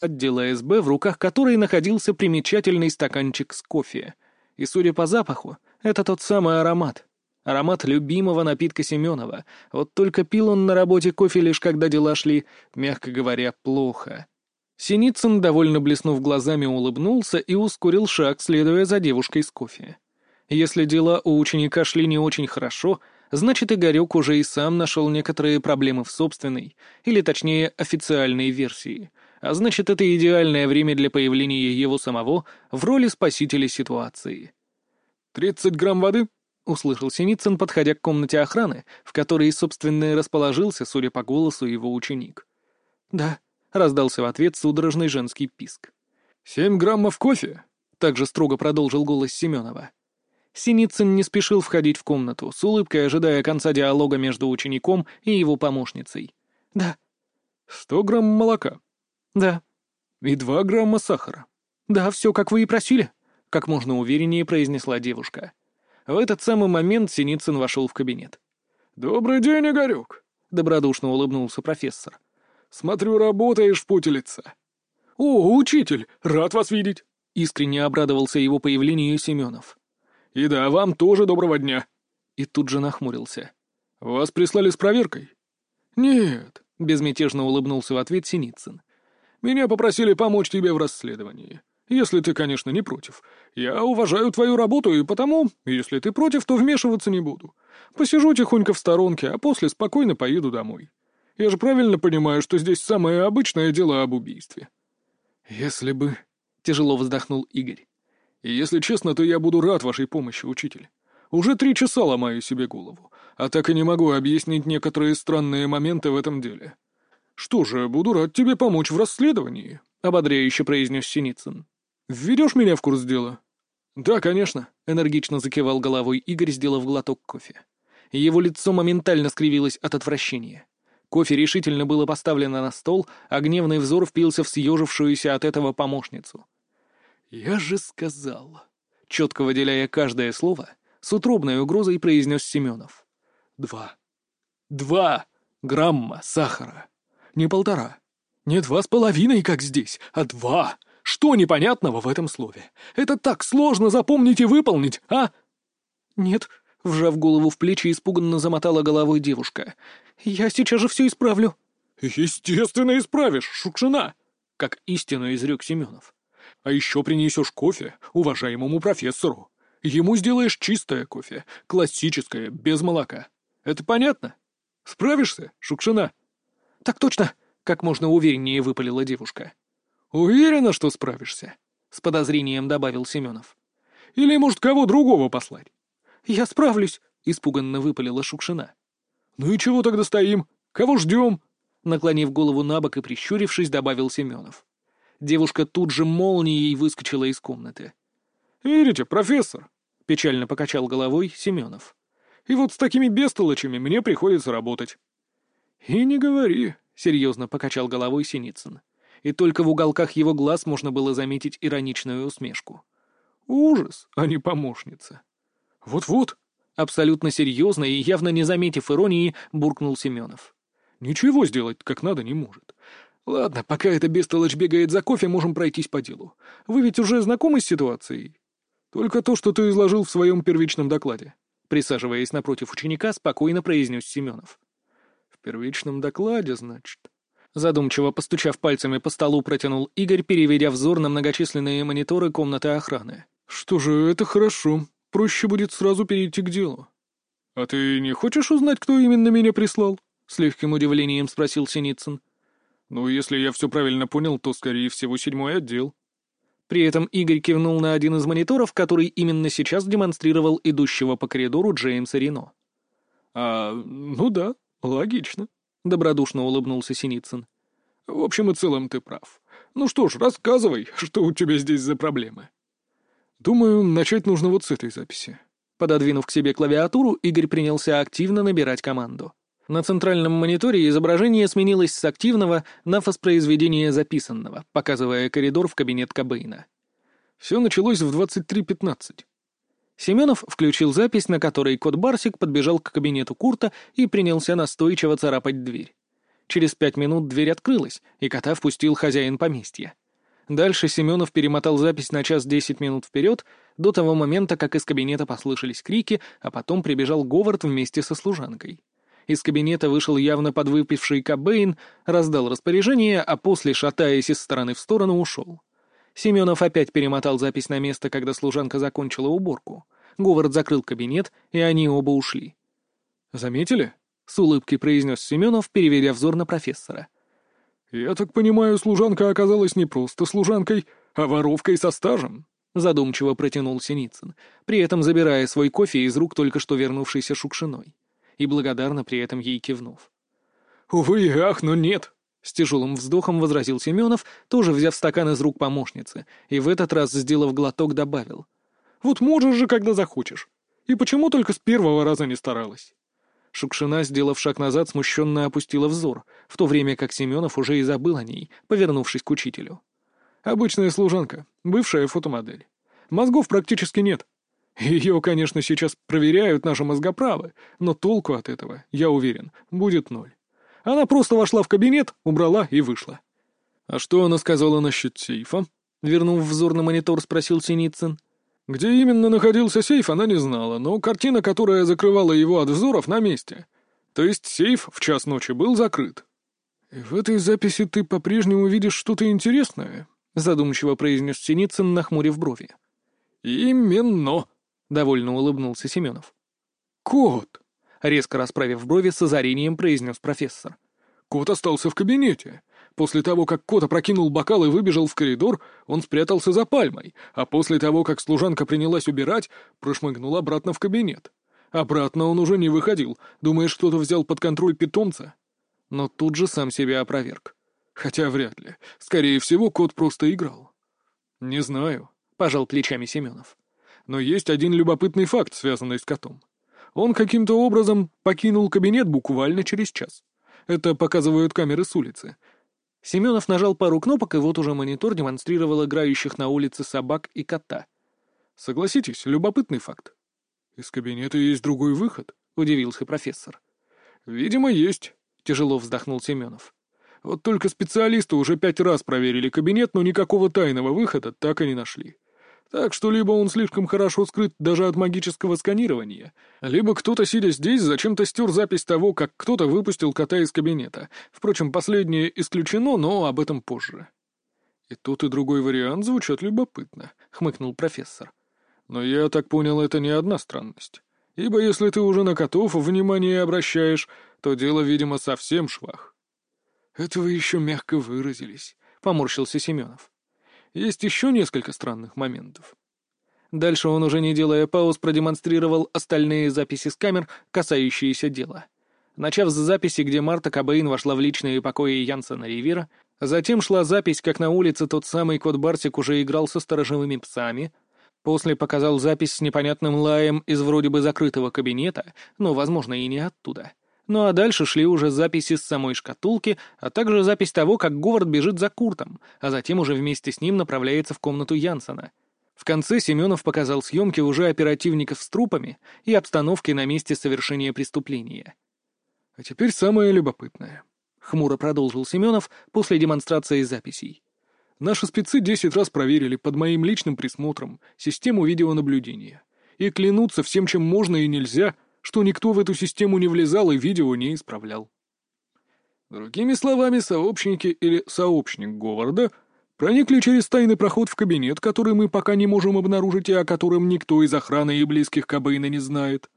отдела СБ, в руках которой находился примечательный стаканчик с кофе. И, судя по запаху, это тот самый аромат. Аромат любимого напитка Семенова. Вот только пил он на работе кофе лишь когда дела шли, мягко говоря, плохо. Синицын, довольно блеснув глазами, улыбнулся и ускорил шаг, следуя за девушкой с кофе. Если дела у ученика шли не очень хорошо, значит, Игорек уже и сам нашел некоторые проблемы в собственной, или точнее официальной версии, а значит, это идеальное время для появления его самого в роли спасителя ситуации. «Тридцать грамм воды?» — услышал Синицын, подходя к комнате охраны, в которой, собственно, и расположился, судя по голосу, его ученик. «Да», — раздался в ответ судорожный женский писк. «Семь граммов кофе?» — также строго продолжил голос Семенова. Синицын не спешил входить в комнату, с улыбкой ожидая конца диалога между учеником и его помощницей. «Да». «Сто грамм молока?» «Да». «И два грамма сахара?» «Да, все, как вы и просили», — как можно увереннее произнесла девушка. В этот самый момент Синицын вошел в кабинет. «Добрый день, Игорек», — добродушно улыбнулся профессор. «Смотрю, работаешь в поте лица». «О, учитель, рад вас видеть», — искренне обрадовался его появлению Семенов. «И да, вам тоже доброго дня!» И тут же нахмурился. «Вас прислали с проверкой?» «Нет», — безмятежно улыбнулся в ответ Синицын. «Меня попросили помочь тебе в расследовании. Если ты, конечно, не против. Я уважаю твою работу, и потому, если ты против, то вмешиваться не буду. Посижу тихонько в сторонке, а после спокойно поеду домой. Я же правильно понимаю, что здесь самое обычное дело об убийстве». «Если бы...» — тяжело вздохнул Игорь. И если честно, то я буду рад вашей помощи, учитель. Уже три часа ломаю себе голову, а так и не могу объяснить некоторые странные моменты в этом деле. Что же, буду рад тебе помочь в расследовании, — ободряюще произнес Синицын. Введешь меня в курс дела? Да, конечно, — энергично закивал головой Игорь, сделав глоток кофе. Его лицо моментально скривилось от отвращения. Кофе решительно было поставлено на стол, а гневный взор впился в съежившуюся от этого помощницу. «Я же сказал!» Четко выделяя каждое слово, с утробной угрозой произнес Семенов. «Два. Два грамма сахара. Не полтора. Не два с половиной, как здесь, а два. Что непонятного в этом слове? Это так сложно запомнить и выполнить, а?» «Нет», — вжав голову в плечи, испуганно замотала головой девушка. «Я сейчас же все исправлю». «Естественно, исправишь, Шукшина!» — как истину изрек Семенов. А еще принесешь кофе уважаемому профессору. Ему сделаешь чистое кофе, классическое, без молока. Это понятно? Справишься, Шукшина?» «Так точно!» — как можно увереннее выпалила девушка. «Уверена, что справишься?» — с подозрением добавил Семенов. «Или, может, кого другого послать?» «Я справлюсь!» — испуганно выпалила Шукшина. «Ну и чего тогда стоим? Кого ждем?» Наклонив голову на бок и прищурившись, добавил Семенов. Девушка тут же молнией выскочила из комнаты. «Видите, профессор?» — печально покачал головой Семенов. «И вот с такими бестолочами мне приходится работать». «И не говори», — серьезно покачал головой Синицын. И только в уголках его глаз можно было заметить ироничную усмешку. «Ужас, а не помощница». «Вот-вот», — абсолютно серьезно и явно не заметив иронии, буркнул Семенов. «Ничего сделать как надо не может. «Ладно, пока эта бестолочь бегает за кофе, можем пройтись по делу. Вы ведь уже знакомы с ситуацией?» «Только то, что ты изложил в своем первичном докладе», присаживаясь напротив ученика, спокойно произнес Семенов. «В первичном докладе, значит?» Задумчиво постучав пальцами по столу, протянул Игорь, переведя взор на многочисленные мониторы комнаты охраны. «Что же, это хорошо. Проще будет сразу перейти к делу». «А ты не хочешь узнать, кто именно меня прислал?» — с легким удивлением спросил Синицын. «Ну, если я все правильно понял, то, скорее всего, седьмой отдел». При этом Игорь кивнул на один из мониторов, который именно сейчас демонстрировал идущего по коридору Джеймса Рено. «А, ну да, логично», — добродушно улыбнулся Синицын. «В общем и целом ты прав. Ну что ж, рассказывай, что у тебя здесь за проблемы». «Думаю, начать нужно вот с этой записи». Пододвинув к себе клавиатуру, Игорь принялся активно набирать команду. На центральном мониторе изображение сменилось с активного на воспроизведение записанного, показывая коридор в кабинет Кобейна. Все началось в 23.15. Семенов включил запись, на которой кот Барсик подбежал к кабинету Курта и принялся настойчиво царапать дверь. Через пять минут дверь открылась, и кота впустил хозяин поместья. Дальше Семенов перемотал запись на час десять минут вперед, до того момента, как из кабинета послышались крики, а потом прибежал Говард вместе со служанкой. Из кабинета вышел явно подвыпивший Кобейн, раздал распоряжение, а после, шатаясь из стороны в сторону, ушел. Семенов опять перемотал запись на место, когда служанка закончила уборку. Говард закрыл кабинет, и они оба ушли. «Заметили?» — с улыбкой произнес Семенов, переведя взор на профессора. «Я так понимаю, служанка оказалась не просто служанкой, а воровкой со стажем», — задумчиво протянул Синицын, при этом забирая свой кофе из рук только что вернувшейся Шукшиной, и благодарно при этом ей кивнув. «Увы ах, но нет!» — с тяжелым вздохом возразил Семенов, тоже взяв стакан из рук помощницы, и в этот раз, сделав глоток, добавил. «Вот можешь же, когда захочешь. И почему только с первого раза не старалась?» Шукшина, сделав шаг назад, смущенно опустила взор, в то время как Семенов уже и забыл о ней, повернувшись к учителю. «Обычная служанка, бывшая фотомодель. Мозгов практически нет. Ее, конечно, сейчас проверяют наши мозгоправы, но толку от этого, я уверен, будет ноль. Она просто вошла в кабинет, убрала и вышла». «А что она сказала насчет сейфа?» Вернув взор на монитор, спросил Синицын. Где именно находился сейф, она не знала, но картина, которая закрывала его от взоров, на месте. То есть сейф в час ночи был закрыт. «И в этой записи ты по-прежнему видишь что-то интересное?» — задумчиво произнес Синицын, нахмурив брови. «Именно!» — довольно улыбнулся Семенов. «Кот!» — резко расправив брови, с озарением произнес профессор. «Кот остался в кабинете. После того, как кот опрокинул бокал и выбежал в коридор, он спрятался за пальмой, а после того, как служанка принялась убирать, прошмыгнул обратно в кабинет. Обратно он уже не выходил. Думаешь, кто-то взял под контроль питомца? Но тут же сам себя опроверг. Хотя вряд ли. Скорее всего, кот просто играл. «Не знаю», — пожал плечами Семенов. «Но есть один любопытный факт, связанный с котом. Он каким-то образом покинул кабинет буквально через час. Это показывают камеры с улицы. Семенов нажал пару кнопок, и вот уже монитор демонстрировал играющих на улице собак и кота. «Согласитесь, любопытный факт». «Из кабинета есть другой выход», — удивился профессор. «Видимо, есть», — тяжело вздохнул Семенов. «Вот только специалисты уже пять раз проверили кабинет, но никакого тайного выхода так и не нашли. Так что либо он слишком хорошо скрыт даже от магического сканирования, либо кто-то, сидя здесь, зачем-то стер запись того, как кто-то выпустил кота из кабинета. Впрочем, последнее исключено, но об этом позже. «И тот, и другой вариант звучат любопытно», — хмыкнул профессор. «Но я так понял, это не одна странность. Ибо если ты уже на котов внимание обращаешь, то дело, видимо, совсем швах». «Это вы еще мягко выразились», — поморщился Семенов. Есть еще несколько странных моментов. Дальше он, уже не делая пауз, продемонстрировал остальные записи с камер, касающиеся дела. Начав с записи, где Марта Кобейн вошла в личные покои Янсена Ривера, затем шла запись, как на улице тот самый кот Барсик уже играл со сторожевыми псами, после показал запись с непонятным лаем из вроде бы закрытого кабинета, но, возможно, и не оттуда — ну а дальше шли уже записи с самой шкатулки, а также запись того, как Говард бежит за Куртом, а затем уже вместе с ним направляется в комнату Янсона. В конце Семенов показал съемки уже оперативников с трупами и обстановки на месте совершения преступления. «А теперь самое любопытное», — хмуро продолжил Семенов после демонстрации записей. «Наши спецы десять раз проверили под моим личным присмотром систему видеонаблюдения и клянутся всем, чем можно и нельзя — что никто в эту систему не влезал и видео не исправлял. Другими словами, сообщники или сообщник Говарда проникли через тайный проход в кабинет, который мы пока не можем обнаружить и о котором никто из охраны и близких Кобейна не знает.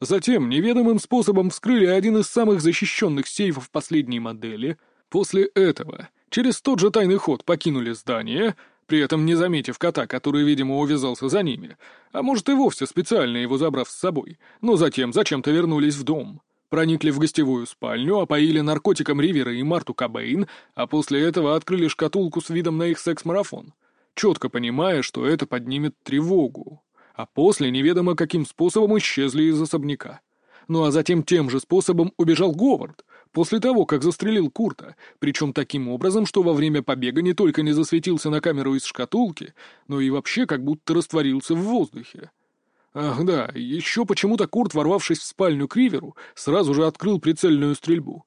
Затем неведомым способом вскрыли один из самых защищенных сейфов последней модели. После этого через тот же тайный ход покинули здание — при этом не заметив кота, который, видимо, увязался за ними, а может и вовсе специально его забрав с собой, но затем зачем-то вернулись в дом. Проникли в гостевую спальню, опоили наркотиком Ривера и Марту Кобейн, а после этого открыли шкатулку с видом на их секс-марафон, четко понимая, что это поднимет тревогу. А после неведомо каким способом исчезли из особняка. Ну а затем тем же способом убежал Говард, После того, как застрелил Курта, причем таким образом, что во время побега не только не засветился на камеру из шкатулки, но и вообще как будто растворился в воздухе. Ах да, еще почему-то Курт, ворвавшись в спальню к Риверу, сразу же открыл прицельную стрельбу.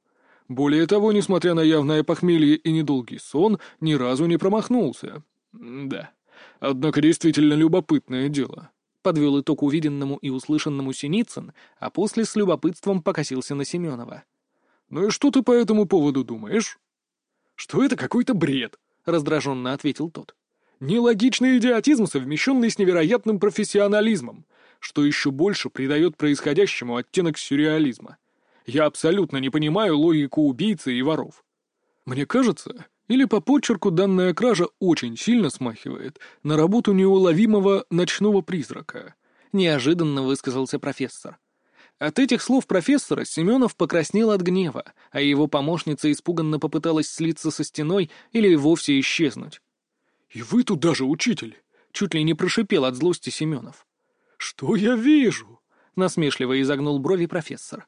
Более того, несмотря на явное похмелье и недолгий сон, ни разу не промахнулся. Да, однако действительно любопытное дело. Подвел итог увиденному и услышанному Синицын, а после с любопытством покосился на Семенова. «Ну и что ты по этому поводу думаешь?» «Что это какой-то бред», — раздраженно ответил тот. «Нелогичный идиотизм, совмещенный с невероятным профессионализмом, что еще больше придает происходящему оттенок сюрреализма. Я абсолютно не понимаю логику убийцы и воров. Мне кажется, или по почерку данная кража очень сильно смахивает на работу неуловимого ночного призрака. Неожиданно высказался профессор. От этих слов профессора Семенов покраснел от гнева, а его помощница испуганно попыталась слиться со стеной или вовсе исчезнуть. «И вы тут даже учитель!» — чуть ли не прошипел от злости Семенов. «Что я вижу?» — насмешливо изогнул брови профессор.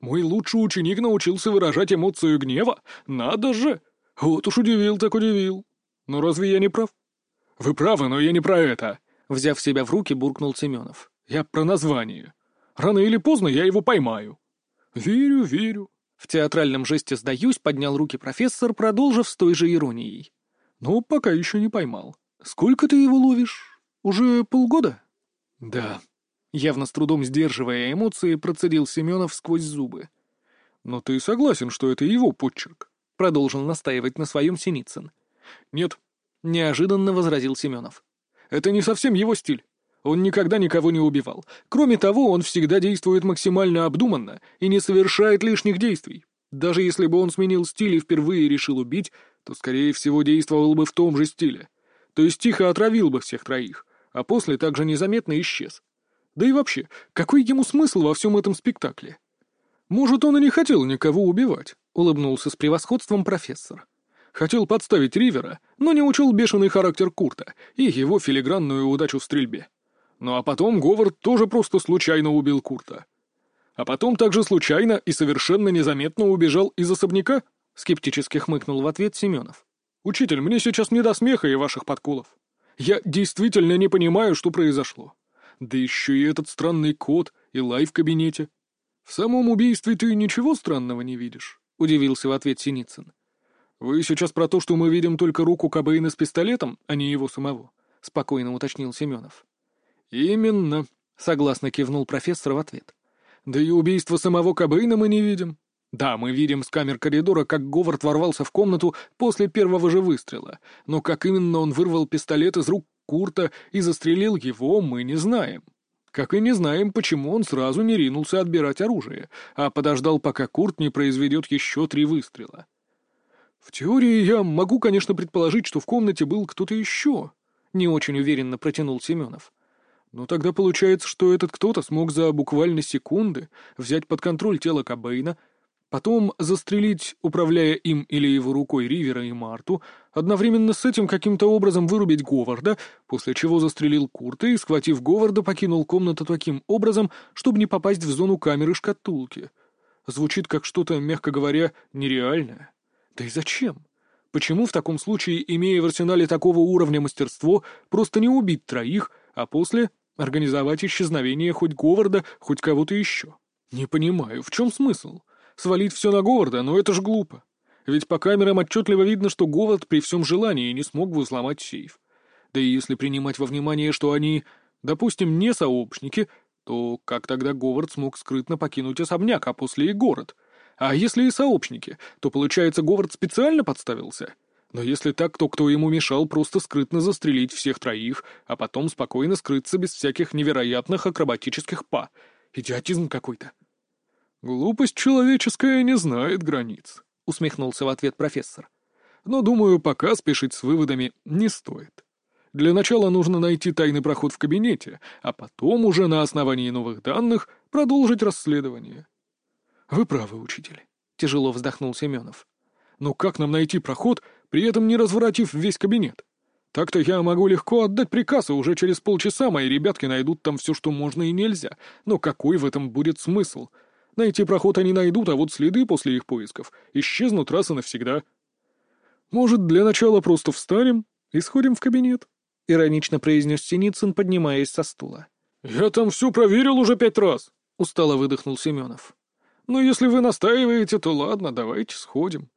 Мой лучший ученик научился выражать эмоцию гнева? Надо же! Вот уж удивил так удивил. Но разве я не прав? Вы правы, но я не про это. Взяв себя в руки, буркнул Семенов. Я про название. Рано или поздно я его поймаю. Верю, верю. В театральном жесте «сдаюсь» поднял руки профессор, продолжив с той же иронией. Ну, пока еще не поймал. Сколько ты его ловишь? Уже полгода? Да. Явно с трудом сдерживая эмоции, процедил Семенов сквозь зубы. «Но ты согласен, что это его почерк?» — продолжил настаивать на своем Синицын. «Нет», — неожиданно возразил Семенов. «Это не совсем его стиль. Он никогда никого не убивал. Кроме того, он всегда действует максимально обдуманно и не совершает лишних действий. Даже если бы он сменил стиль и впервые решил убить, то, скорее всего, действовал бы в том же стиле. То есть тихо отравил бы всех троих, а после также незаметно исчез. Да и вообще, какой ему смысл во всем этом спектакле? Может, он и не хотел никого убивать, улыбнулся с превосходством профессор. Хотел подставить Ривера, но не учел бешеный характер Курта и его филигранную удачу в стрельбе. Ну а потом Говард тоже просто случайно убил Курта. А потом также случайно и совершенно незаметно убежал из особняка, скептически хмыкнул в ответ Семенов. «Учитель, мне сейчас не до смеха и ваших подколов. Я действительно не понимаю, что произошло. Да еще и этот странный код, и лай в кабинете. В самом убийстве ты ничего странного не видишь?» — удивился в ответ Синицын. «Вы сейчас про то, что мы видим только руку Кобейна с пистолетом, а не его самого?» — спокойно уточнил Семенов. «Именно», — согласно кивнул профессор в ответ. «Да и убийство самого Кобейна мы не видим. Да, мы видим с камер коридора, как Говард ворвался в комнату после первого же выстрела, но как именно он вырвал пистолет из рук Курта и застрелил его, мы не знаем. Как и не знаем, почему он сразу не ринулся отбирать оружие, а подождал, пока Курт не произведет еще три выстрела. В теории я могу, конечно, предположить, что в комнате был кто-то еще, — не очень уверенно протянул Семенов. Но тогда получается, что этот кто-то смог за буквально секунды взять под контроль тело Кобейна — Потом застрелить, управляя им или его рукой Ривера и Марту, одновременно с этим каким-то образом вырубить Говарда, после чего застрелил Курта и, схватив Говарда, покинул комнату таким образом, чтобы не попасть в зону камеры шкатулки. Звучит как что-то, мягко говоря, нереальное. Да и зачем? Почему в таком случае, имея в арсенале такого уровня мастерство, просто не убить троих, а после организовать исчезновение хоть Говарда, хоть кого-то еще? Не понимаю, в чем смысл? Свалить все на Говарда, но это ж глупо. Ведь по камерам отчетливо видно, что Говард при всем желании не смог бы взломать сейф. Да и если принимать во внимание, что они, допустим, не сообщники, то как тогда Говард смог скрытно покинуть особняк, а после и город? А если и сообщники, то, получается, Говард специально подставился? Но если так, то кто ему мешал просто скрытно застрелить всех троих, а потом спокойно скрыться без всяких невероятных акробатических па? Идиотизм какой-то. «Глупость человеческая не знает границ», — усмехнулся в ответ профессор. «Но, думаю, пока спешить с выводами не стоит. Для начала нужно найти тайный проход в кабинете, а потом уже на основании новых данных продолжить расследование». «Вы правы, учитель», — тяжело вздохнул Семенов. «Но как нам найти проход, при этом не разворотив весь кабинет? Так-то я могу легко отдать приказ, и уже через полчаса мои ребятки найдут там все, что можно и нельзя. Но какой в этом будет смысл?» Найти проход они найдут, а вот следы после их поисков исчезнут раз и навсегда. Может, для начала просто встанем и сходим в кабинет?» — иронично произнес Синицын, поднимаясь со стула. «Я там все проверил уже пять раз», — устало выдохнул Семенов. Но если вы настаиваете, то ладно, давайте сходим.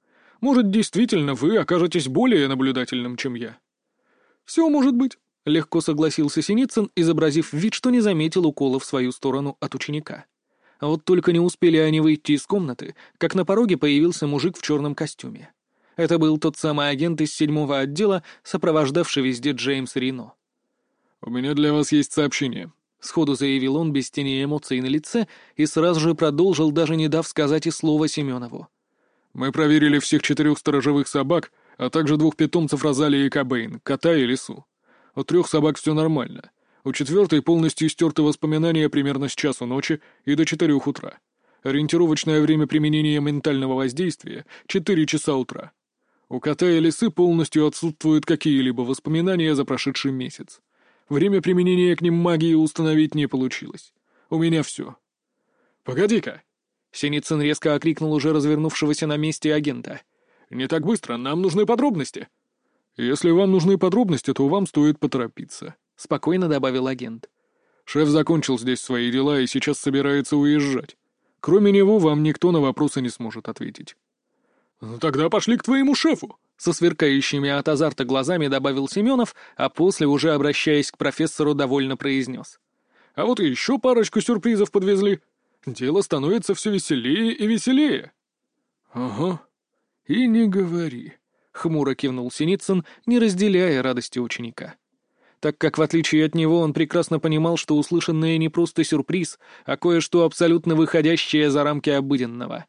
Может, действительно вы окажетесь более наблюдательным, чем я. Все может быть, — легко согласился Синицын, изобразив вид, что не заметил укола в свою сторону от ученика. А вот только не успели они выйти из комнаты, как на пороге появился мужик в черном костюме. Это был тот самый агент из седьмого отдела, сопровождавший везде Джеймс Рино. «У меня для вас есть сообщение», — сходу заявил он без тени эмоций на лице и сразу же продолжил, даже не дав сказать и слова Семенову. «Мы проверили всех четырех сторожевых собак, а также двух питомцев Розалии и Кобейн, кота и лису. У трех собак все нормально. У четвертой полностью стерты воспоминания примерно с часу ночи и до четырех утра. Ориентировочное время применения ментального воздействия — четыре часа утра. У кота и лисы полностью отсутствуют какие-либо воспоминания за прошедший месяц. Время применения к ним магии установить не получилось. У меня все. «Погоди-ка!» Синицын резко окрикнул уже развернувшегося на месте агента. «Не так быстро, нам нужны подробности!» «Если вам нужны подробности, то вам стоит поторопиться», — спокойно добавил агент. «Шеф закончил здесь свои дела и сейчас собирается уезжать. Кроме него вам никто на вопросы не сможет ответить». «Ну тогда пошли к твоему шефу», — со сверкающими от азарта глазами добавил Семенов, а после, уже обращаясь к профессору, довольно произнес. «А вот еще парочку сюрпризов подвезли. Дело становится все веселее и веселее». «Ага, и не говори», — хмуро кивнул Синицын, не разделяя радости ученика так как, в отличие от него, он прекрасно понимал, что услышанное не просто сюрприз, а кое-что абсолютно выходящее за рамки обыденного.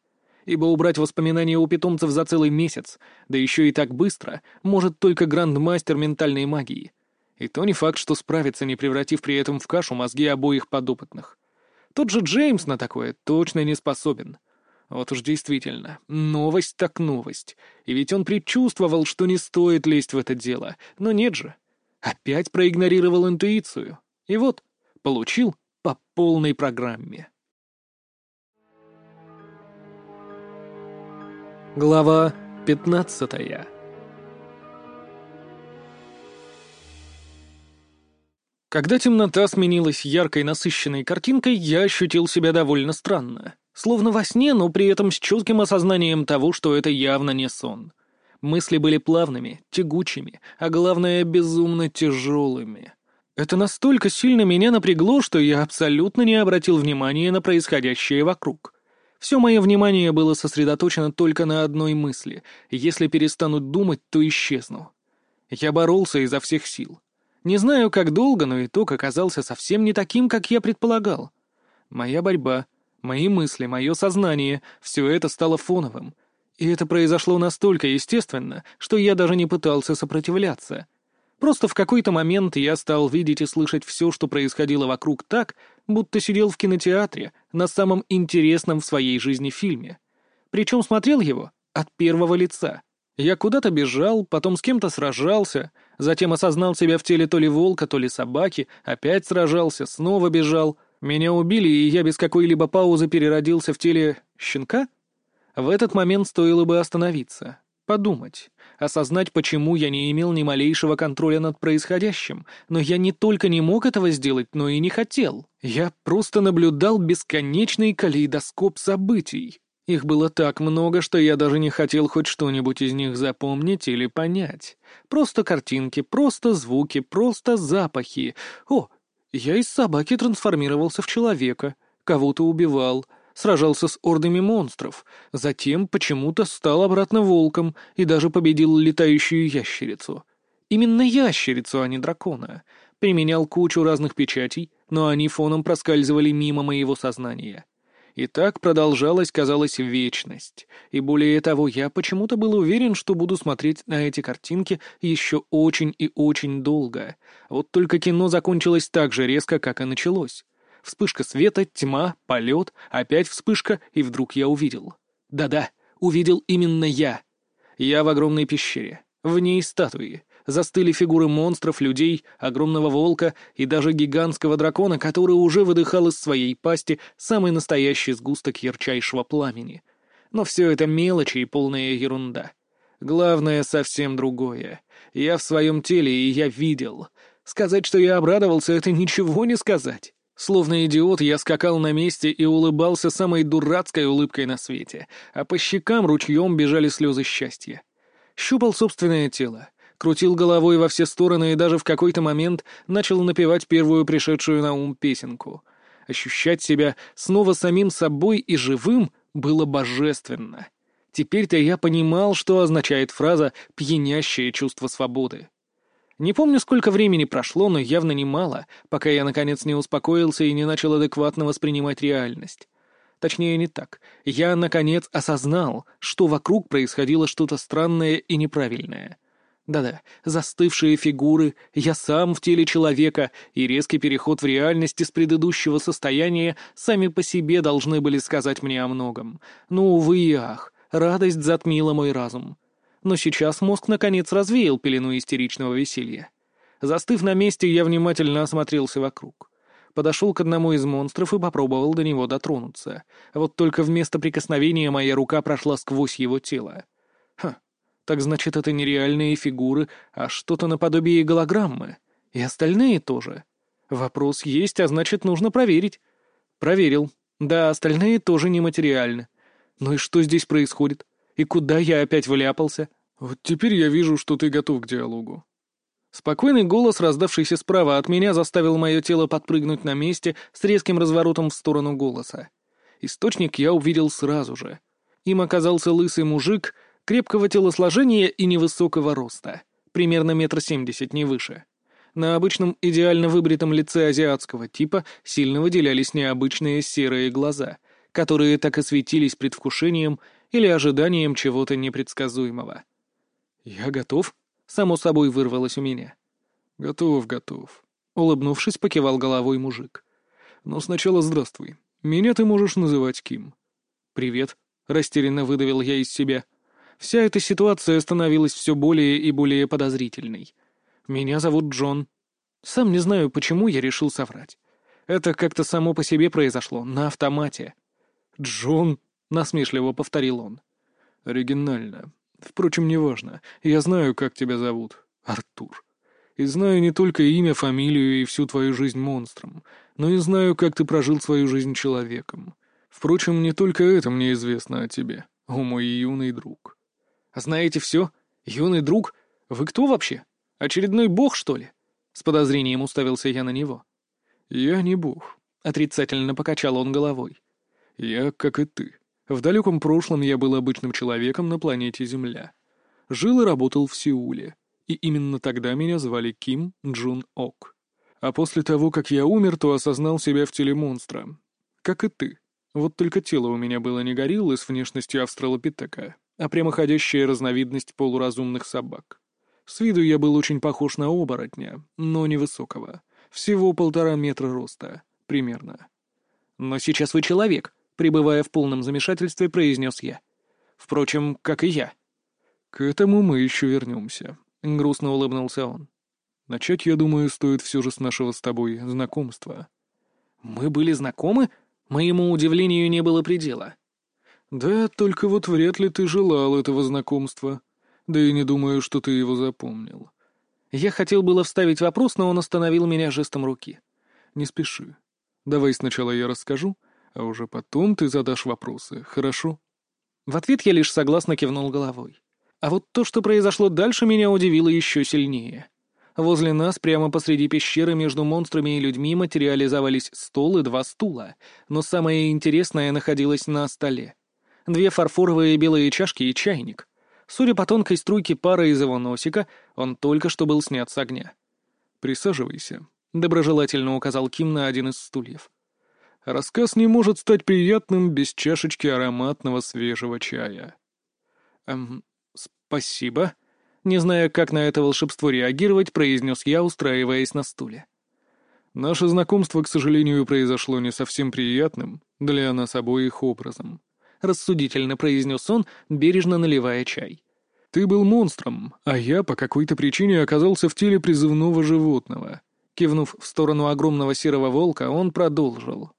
Ибо убрать воспоминания у питомцев за целый месяц, да еще и так быстро, может только грандмастер ментальной магии. И то не факт, что справится, не превратив при этом в кашу мозги обоих подопытных. Тот же Джеймс на такое точно не способен. Вот уж действительно, новость так новость. И ведь он предчувствовал, что не стоит лезть в это дело, но нет же. Опять проигнорировал интуицию. И вот, получил по полной программе. Глава пятнадцатая Когда темнота сменилась яркой насыщенной картинкой, я ощутил себя довольно странно. Словно во сне, но при этом с четким осознанием того, что это явно не сон. Мысли были плавными, тягучими, а главное, безумно тяжелыми. Это настолько сильно меня напрягло, что я абсолютно не обратил внимания на происходящее вокруг. Все мое внимание было сосредоточено только на одной мысли. Если перестану думать, то исчезну. Я боролся изо всех сил. Не знаю, как долго, но итог оказался совсем не таким, как я предполагал. Моя борьба, мои мысли, мое сознание — все это стало фоновым — и это произошло настолько естественно, что я даже не пытался сопротивляться. Просто в какой-то момент я стал видеть и слышать все, что происходило вокруг так, будто сидел в кинотеатре на самом интересном в своей жизни фильме. Причем смотрел его от первого лица. Я куда-то бежал, потом с кем-то сражался, затем осознал себя в теле то ли волка, то ли собаки, опять сражался, снова бежал. Меня убили, и я без какой-либо паузы переродился в теле щенка? В этот момент стоило бы остановиться, подумать, осознать, почему я не имел ни малейшего контроля над происходящим, но я не только не мог этого сделать, но и не хотел. Я просто наблюдал бесконечный калейдоскоп событий. Их было так много, что я даже не хотел хоть что-нибудь из них запомнить или понять. Просто картинки, просто звуки, просто запахи. О, я из собаки трансформировался в человека, кого-то убивал — сражался с ордами монстров, затем почему-то стал обратно волком и даже победил летающую ящерицу. Именно ящерицу, а не дракона. Применял кучу разных печатей, но они фоном проскальзывали мимо моего сознания. И так продолжалась, казалось, вечность. И более того, я почему-то был уверен, что буду смотреть на эти картинки еще очень и очень долго. Вот только кино закончилось так же резко, как и началось. Вспышка света, тьма, полет, опять вспышка, и вдруг я увидел. Да-да, увидел именно я. Я в огромной пещере. В ней статуи. Застыли фигуры монстров, людей, огромного волка и даже гигантского дракона, который уже выдыхал из своей пасти самый настоящий сгусток ярчайшего пламени. Но все это мелочи и полная ерунда. Главное совсем другое. Я в своем теле, и я видел. Сказать, что я обрадовался, это ничего не сказать. Словно идиот, я скакал на месте и улыбался самой дурацкой улыбкой на свете, а по щекам ручьем бежали слезы счастья. Щупал собственное тело, крутил головой во все стороны и даже в какой-то момент начал напевать первую пришедшую на ум песенку. Ощущать себя снова самим собой и живым было божественно. Теперь-то я понимал, что означает фраза «пьянящее чувство свободы». Не помню, сколько времени прошло, но явно немало, пока я, наконец, не успокоился и не начал адекватно воспринимать реальность. Точнее, не так. Я, наконец, осознал, что вокруг происходило что-то странное и неправильное. Да-да, застывшие фигуры, я сам в теле человека и резкий переход в реальность из предыдущего состояния сами по себе должны были сказать мне о многом. Но, увы и ах, радость затмила мой разум но сейчас мозг наконец развеял пелену истеричного веселья. Застыв на месте, я внимательно осмотрелся вокруг. Подошел к одному из монстров и попробовал до него дотронуться. Вот только вместо прикосновения моя рука прошла сквозь его тело. Ха, так значит, это не реальные фигуры, а что-то наподобие голограммы. И остальные тоже. Вопрос есть, а значит, нужно проверить. Проверил. Да, остальные тоже нематериальны. Ну и что здесь происходит? И куда я опять вляпался? Вот теперь я вижу, что ты готов к диалогу. Спокойный голос, раздавшийся справа от меня, заставил мое тело подпрыгнуть на месте с резким разворотом в сторону голоса. Источник я увидел сразу же. Им оказался лысый мужик, крепкого телосложения и невысокого роста, примерно метр семьдесят, не выше. На обычном идеально выбритом лице азиатского типа сильно выделялись необычные серые глаза, которые так и светились предвкушением или ожиданием чего-то непредсказуемого. «Я готов?» — само собой вырвалось у меня. «Готов, готов», — улыбнувшись, покивал головой мужик. «Но сначала здравствуй. Меня ты можешь называть Ким». «Привет», — растерянно выдавил я из себя. Вся эта ситуация становилась все более и более подозрительной. «Меня зовут Джон. Сам не знаю, почему я решил соврать. Это как-то само по себе произошло, на автомате». «Джон?» — насмешливо повторил он. «Оригинально. Впрочем, неважно. Я знаю, как тебя зовут. Артур. И знаю не только имя, фамилию и всю твою жизнь монстром, но и знаю, как ты прожил свою жизнь человеком. Впрочем, не только это мне известно о тебе, о мой юный друг». «Знаете все? Юный друг? Вы кто вообще? Очередной бог, что ли?» С подозрением уставился я на него. «Я не бог», — отрицательно покачал он головой. «Я, как и ты, в далеком прошлом я был обычным человеком на планете Земля. Жил и работал в Сеуле, и именно тогда меня звали Ким Джун Ок. А после того, как я умер, то осознал себя в теле монстра. Как и ты. Вот только тело у меня было не гориллы с внешностью австралопитека, а прямоходящая разновидность полуразумных собак. С виду я был очень похож на оборотня, но невысокого. Всего полтора метра роста, примерно. «Но сейчас вы человек», пребывая в полном замешательстве, произнес я. Впрочем, как и я. «К этому мы еще вернемся», — грустно улыбнулся он. «Начать, я думаю, стоит все же с нашего с тобой знакомства». «Мы были знакомы?» Моему удивлению не было предела. «Да, только вот вряд ли ты желал этого знакомства. Да и не думаю, что ты его запомнил». Я хотел было вставить вопрос, но он остановил меня жестом руки. «Не спеши. Давай сначала я расскажу, а уже потом ты задашь вопросы, хорошо?» В ответ я лишь согласно кивнул головой. А вот то, что произошло дальше, меня удивило еще сильнее. Возле нас, прямо посреди пещеры между монстрами и людьми, материализовались стол и два стула, но самое интересное находилось на столе. Две фарфоровые белые чашки и чайник. Судя по тонкой струйке пара из его носика, он только что был снят с огня. «Присаживайся», — доброжелательно указал Ким на один из стульев. Рассказ не может стать приятным без чашечки ароматного свежего чая. «Эм, спасибо». Не зная, как на это волшебство реагировать, произнес я, устраиваясь на стуле. Наше знакомство, к сожалению, произошло не совсем приятным для нас обоих образом. Рассудительно произнес он, бережно наливая чай. Ты был монстром, а я по какой-то причине оказался в теле призывного животного. Кивнув в сторону огромного серого волка, он продолжил.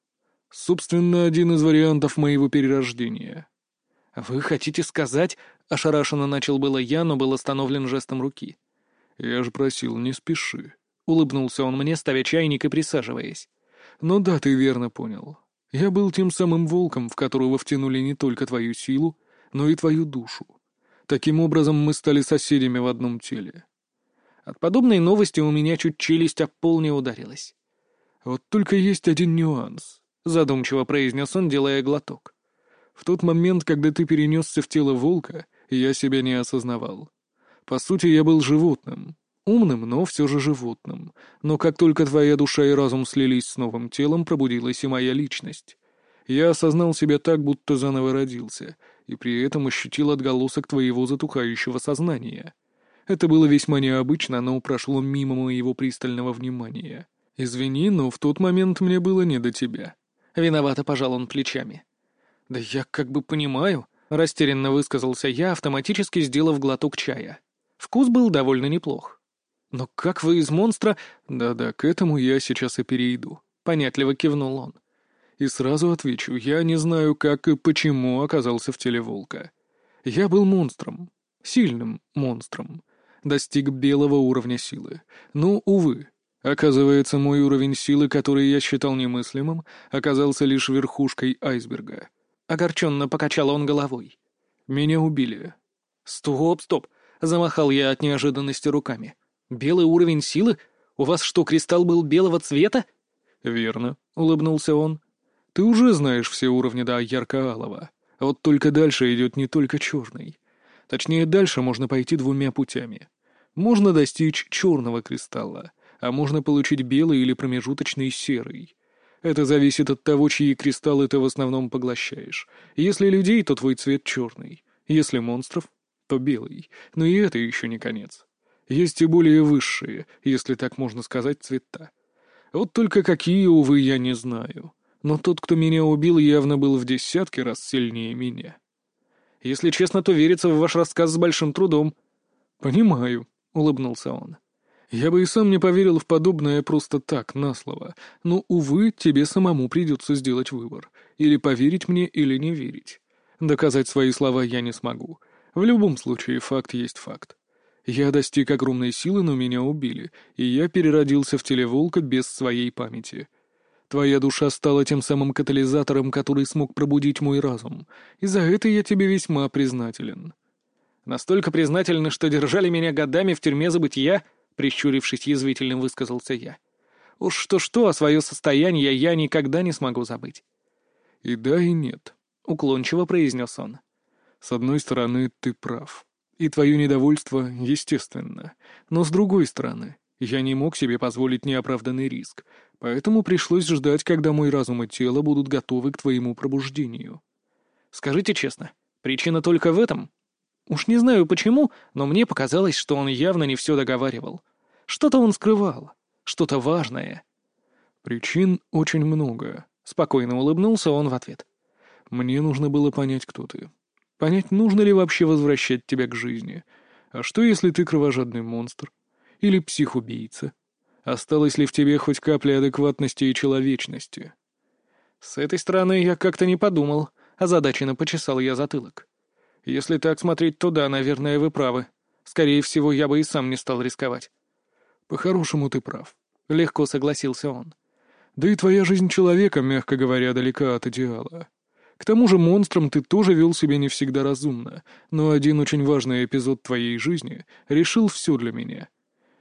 Собственно, один из вариантов моего перерождения. «Вы хотите сказать...» — ошарашенно начал было я, но был остановлен жестом руки. «Я же просил, не спеши», — улыбнулся он мне, ставя чайник и присаживаясь. Но да, ты верно понял. Я был тем самым волком, в которого втянули не только твою силу, но и твою душу. Таким образом, мы стали соседями в одном теле. От подобной новости у меня чуть челюсть об пол не ударилась. Вот только есть один нюанс, — задумчиво произнес он, делая глоток. В тот момент, когда ты перенесся в тело волка, я себя не осознавал. По сути, я был животным. Умным, но все же животным. Но как только твоя душа и разум слились с новым телом, пробудилась и моя личность. Я осознал себя так, будто заново родился, и при этом ощутил отголосок твоего затухающего сознания. Это было весьма необычно, но прошло мимо моего пристального внимания. «Извини, но в тот момент мне было не до тебя». Виновато пожал он плечами. «Да я как бы понимаю», — растерянно высказался я, автоматически сделав глоток чая. Вкус был довольно неплох. «Но как вы из монстра...» «Да-да, к этому я сейчас и перейду», — понятливо кивнул он. «И сразу отвечу, я не знаю, как и почему оказался в теле волка. Я был монстром, сильным монстром, достиг белого уровня силы. Но, увы, Оказывается, мой уровень силы, который я считал немыслимым, оказался лишь верхушкой айсберга. Огорченно покачал он головой. Меня убили. Стоп, стоп. Замахал я от неожиданности руками. Белый уровень силы? У вас что, кристалл был белого цвета? Верно, улыбнулся он. Ты уже знаешь все уровни до ярко-алого. Вот только дальше идет не только черный. Точнее, дальше можно пойти двумя путями. Можно достичь черного кристалла — а можно получить белый или промежуточный серый. Это зависит от того, чьи кристаллы ты в основном поглощаешь. Если людей, то твой цвет черный. Если монстров, то белый. Но и это еще не конец. Есть и более высшие, если так можно сказать, цвета. Вот только какие, увы, я не знаю. Но тот, кто меня убил, явно был в десятки раз сильнее меня. Если честно, то верится в ваш рассказ с большим трудом. «Понимаю», — улыбнулся он. Я бы и сам не поверил в подобное просто так, на слово. Но, увы, тебе самому придется сделать выбор. Или поверить мне, или не верить. Доказать свои слова я не смогу. В любом случае, факт есть факт. Я достиг огромной силы, но меня убили, и я переродился в теле волка без своей памяти. Твоя душа стала тем самым катализатором, который смог пробудить мой разум, и за это я тебе весьма признателен. Настолько признательны, что держали меня годами в тюрьме забытия —— прищурившись язвительно высказался я. «Уж что-что, а свое состояние я никогда не смогу забыть». «И да, и нет», — уклончиво произнес он. «С одной стороны, ты прав. И твое недовольство естественно. Но с другой стороны, я не мог себе позволить неоправданный риск, поэтому пришлось ждать, когда мой разум и тело будут готовы к твоему пробуждению». «Скажите честно, причина только в этом?» Уж не знаю почему, но мне показалось, что он явно не все договаривал. Что-то он скрывал, что-то важное. «Причин очень много», — спокойно улыбнулся он в ответ. «Мне нужно было понять, кто ты. Понять, нужно ли вообще возвращать тебя к жизни. А что, если ты кровожадный монстр? Или психубийца? Осталось ли в тебе хоть капля адекватности и человечности?» С этой стороны я как-то не подумал, озадаченно почесал я затылок. Если так смотреть, то да, наверное, вы правы. Скорее всего, я бы и сам не стал рисковать. По-хорошему ты прав. Легко согласился он. Да и твоя жизнь человека, мягко говоря, далека от идеала. К тому же монстром ты тоже вел себя не всегда разумно, но один очень важный эпизод твоей жизни решил все для меня.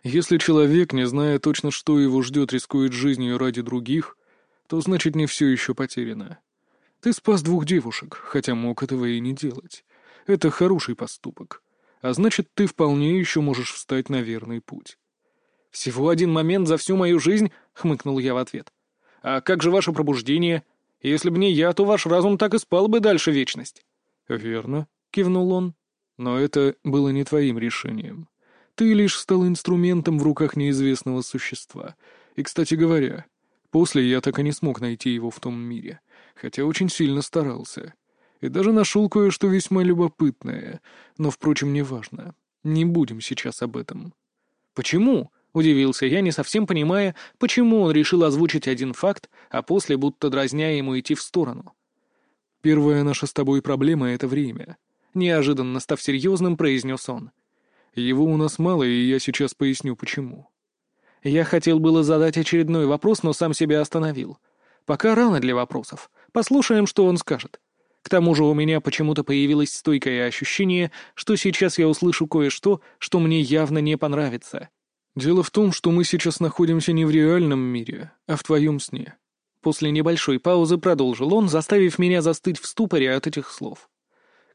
Если человек, не зная точно, что его ждет, рискует жизнью ради других, то значит не все еще потеряно. Ты спас двух девушек, хотя мог этого и не делать. Это хороший поступок. А значит, ты вполне еще можешь встать на верный путь. «Всего один момент за всю мою жизнь?» — хмыкнул я в ответ. «А как же ваше пробуждение? Если бы не я, то ваш разум так и спал бы дальше вечность». «Верно», — кивнул он. «Но это было не твоим решением. Ты лишь стал инструментом в руках неизвестного существа. И, кстати говоря, после я так и не смог найти его в том мире, хотя очень сильно старался и даже нашел кое-что весьма любопытное, но, впрочем, неважно. Не будем сейчас об этом. «Почему?» — удивился я, не совсем понимая, почему он решил озвучить один факт, а после будто дразня ему идти в сторону. «Первая наша с тобой проблема — это время», — неожиданно став серьезным, произнес он. «Его у нас мало, и я сейчас поясню, почему». Я хотел было задать очередной вопрос, но сам себя остановил. Пока рано для вопросов. Послушаем, что он скажет. К тому же у меня почему-то появилось стойкое ощущение, что сейчас я услышу кое-что, что мне явно не понравится. «Дело в том, что мы сейчас находимся не в реальном мире, а в твоем сне». После небольшой паузы продолжил он, заставив меня застыть в ступоре от этих слов.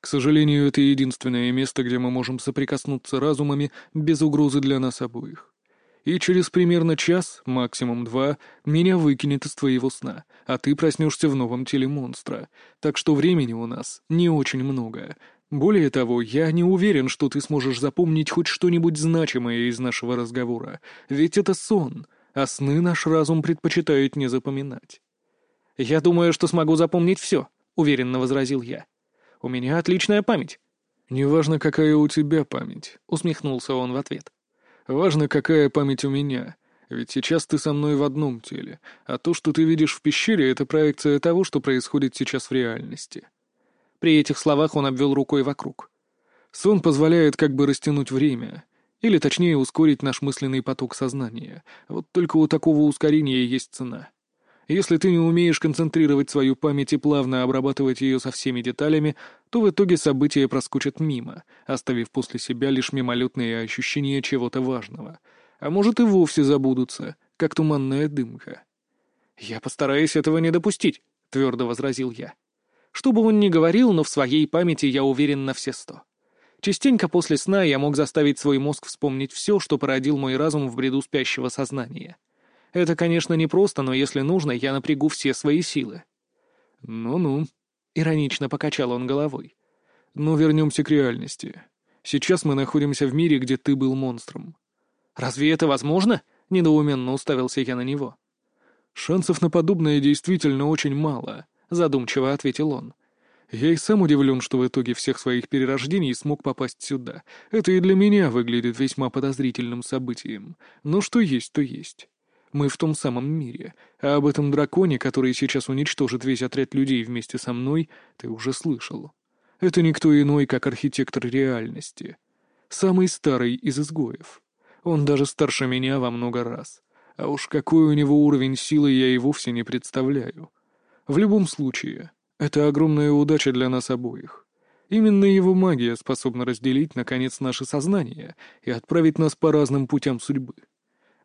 «К сожалению, это единственное место, где мы можем соприкоснуться разумами без угрозы для нас обоих и через примерно час, максимум два, меня выкинет из твоего сна, а ты проснешься в новом теле монстра. Так что времени у нас не очень много. Более того, я не уверен, что ты сможешь запомнить хоть что-нибудь значимое из нашего разговора, ведь это сон, а сны наш разум предпочитает не запоминать. «Я думаю, что смогу запомнить все», — уверенно возразил я. «У меня отличная память». «Неважно, какая у тебя память», — усмехнулся он в ответ. Важно, какая память у меня. Ведь сейчас ты со мной в одном теле, а то, что ты видишь в пещере, — это проекция того, что происходит сейчас в реальности». При этих словах он обвел рукой вокруг. «Сон позволяет как бы растянуть время, или точнее ускорить наш мысленный поток сознания. Вот только у такого ускорения есть цена. Если ты не умеешь концентрировать свою память и плавно обрабатывать ее со всеми деталями, то в итоге события проскочат мимо, оставив после себя лишь мимолетные ощущения чего-то важного. А может и вовсе забудутся, как туманная дымка. «Я постараюсь этого не допустить», — твердо возразил я. Что бы он ни говорил, но в своей памяти я уверен на все сто. Частенько после сна я мог заставить свой мозг вспомнить все, что породил мой разум в бреду спящего сознания. Это, конечно, непросто, но если нужно, я напрягу все свои силы. «Ну-ну», — иронично покачал он головой. «Но вернемся к реальности. Сейчас мы находимся в мире, где ты был монстром». «Разве это возможно?» — недоуменно уставился я на него. «Шансов на подобное действительно очень мало», — задумчиво ответил он. «Я и сам удивлен, что в итоге всех своих перерождений смог попасть сюда. Это и для меня выглядит весьма подозрительным событием. Но что есть, то есть». Мы в том самом мире, а об этом драконе, который сейчас уничтожит весь отряд людей вместе со мной, ты уже слышал. Это никто иной, как архитектор реальности. Самый старый из изгоев. Он даже старше меня во много раз. А уж какой у него уровень силы, я и вовсе не представляю. В любом случае, это огромная удача для нас обоих. Именно его магия способна разделить, наконец, наше сознание и отправить нас по разным путям судьбы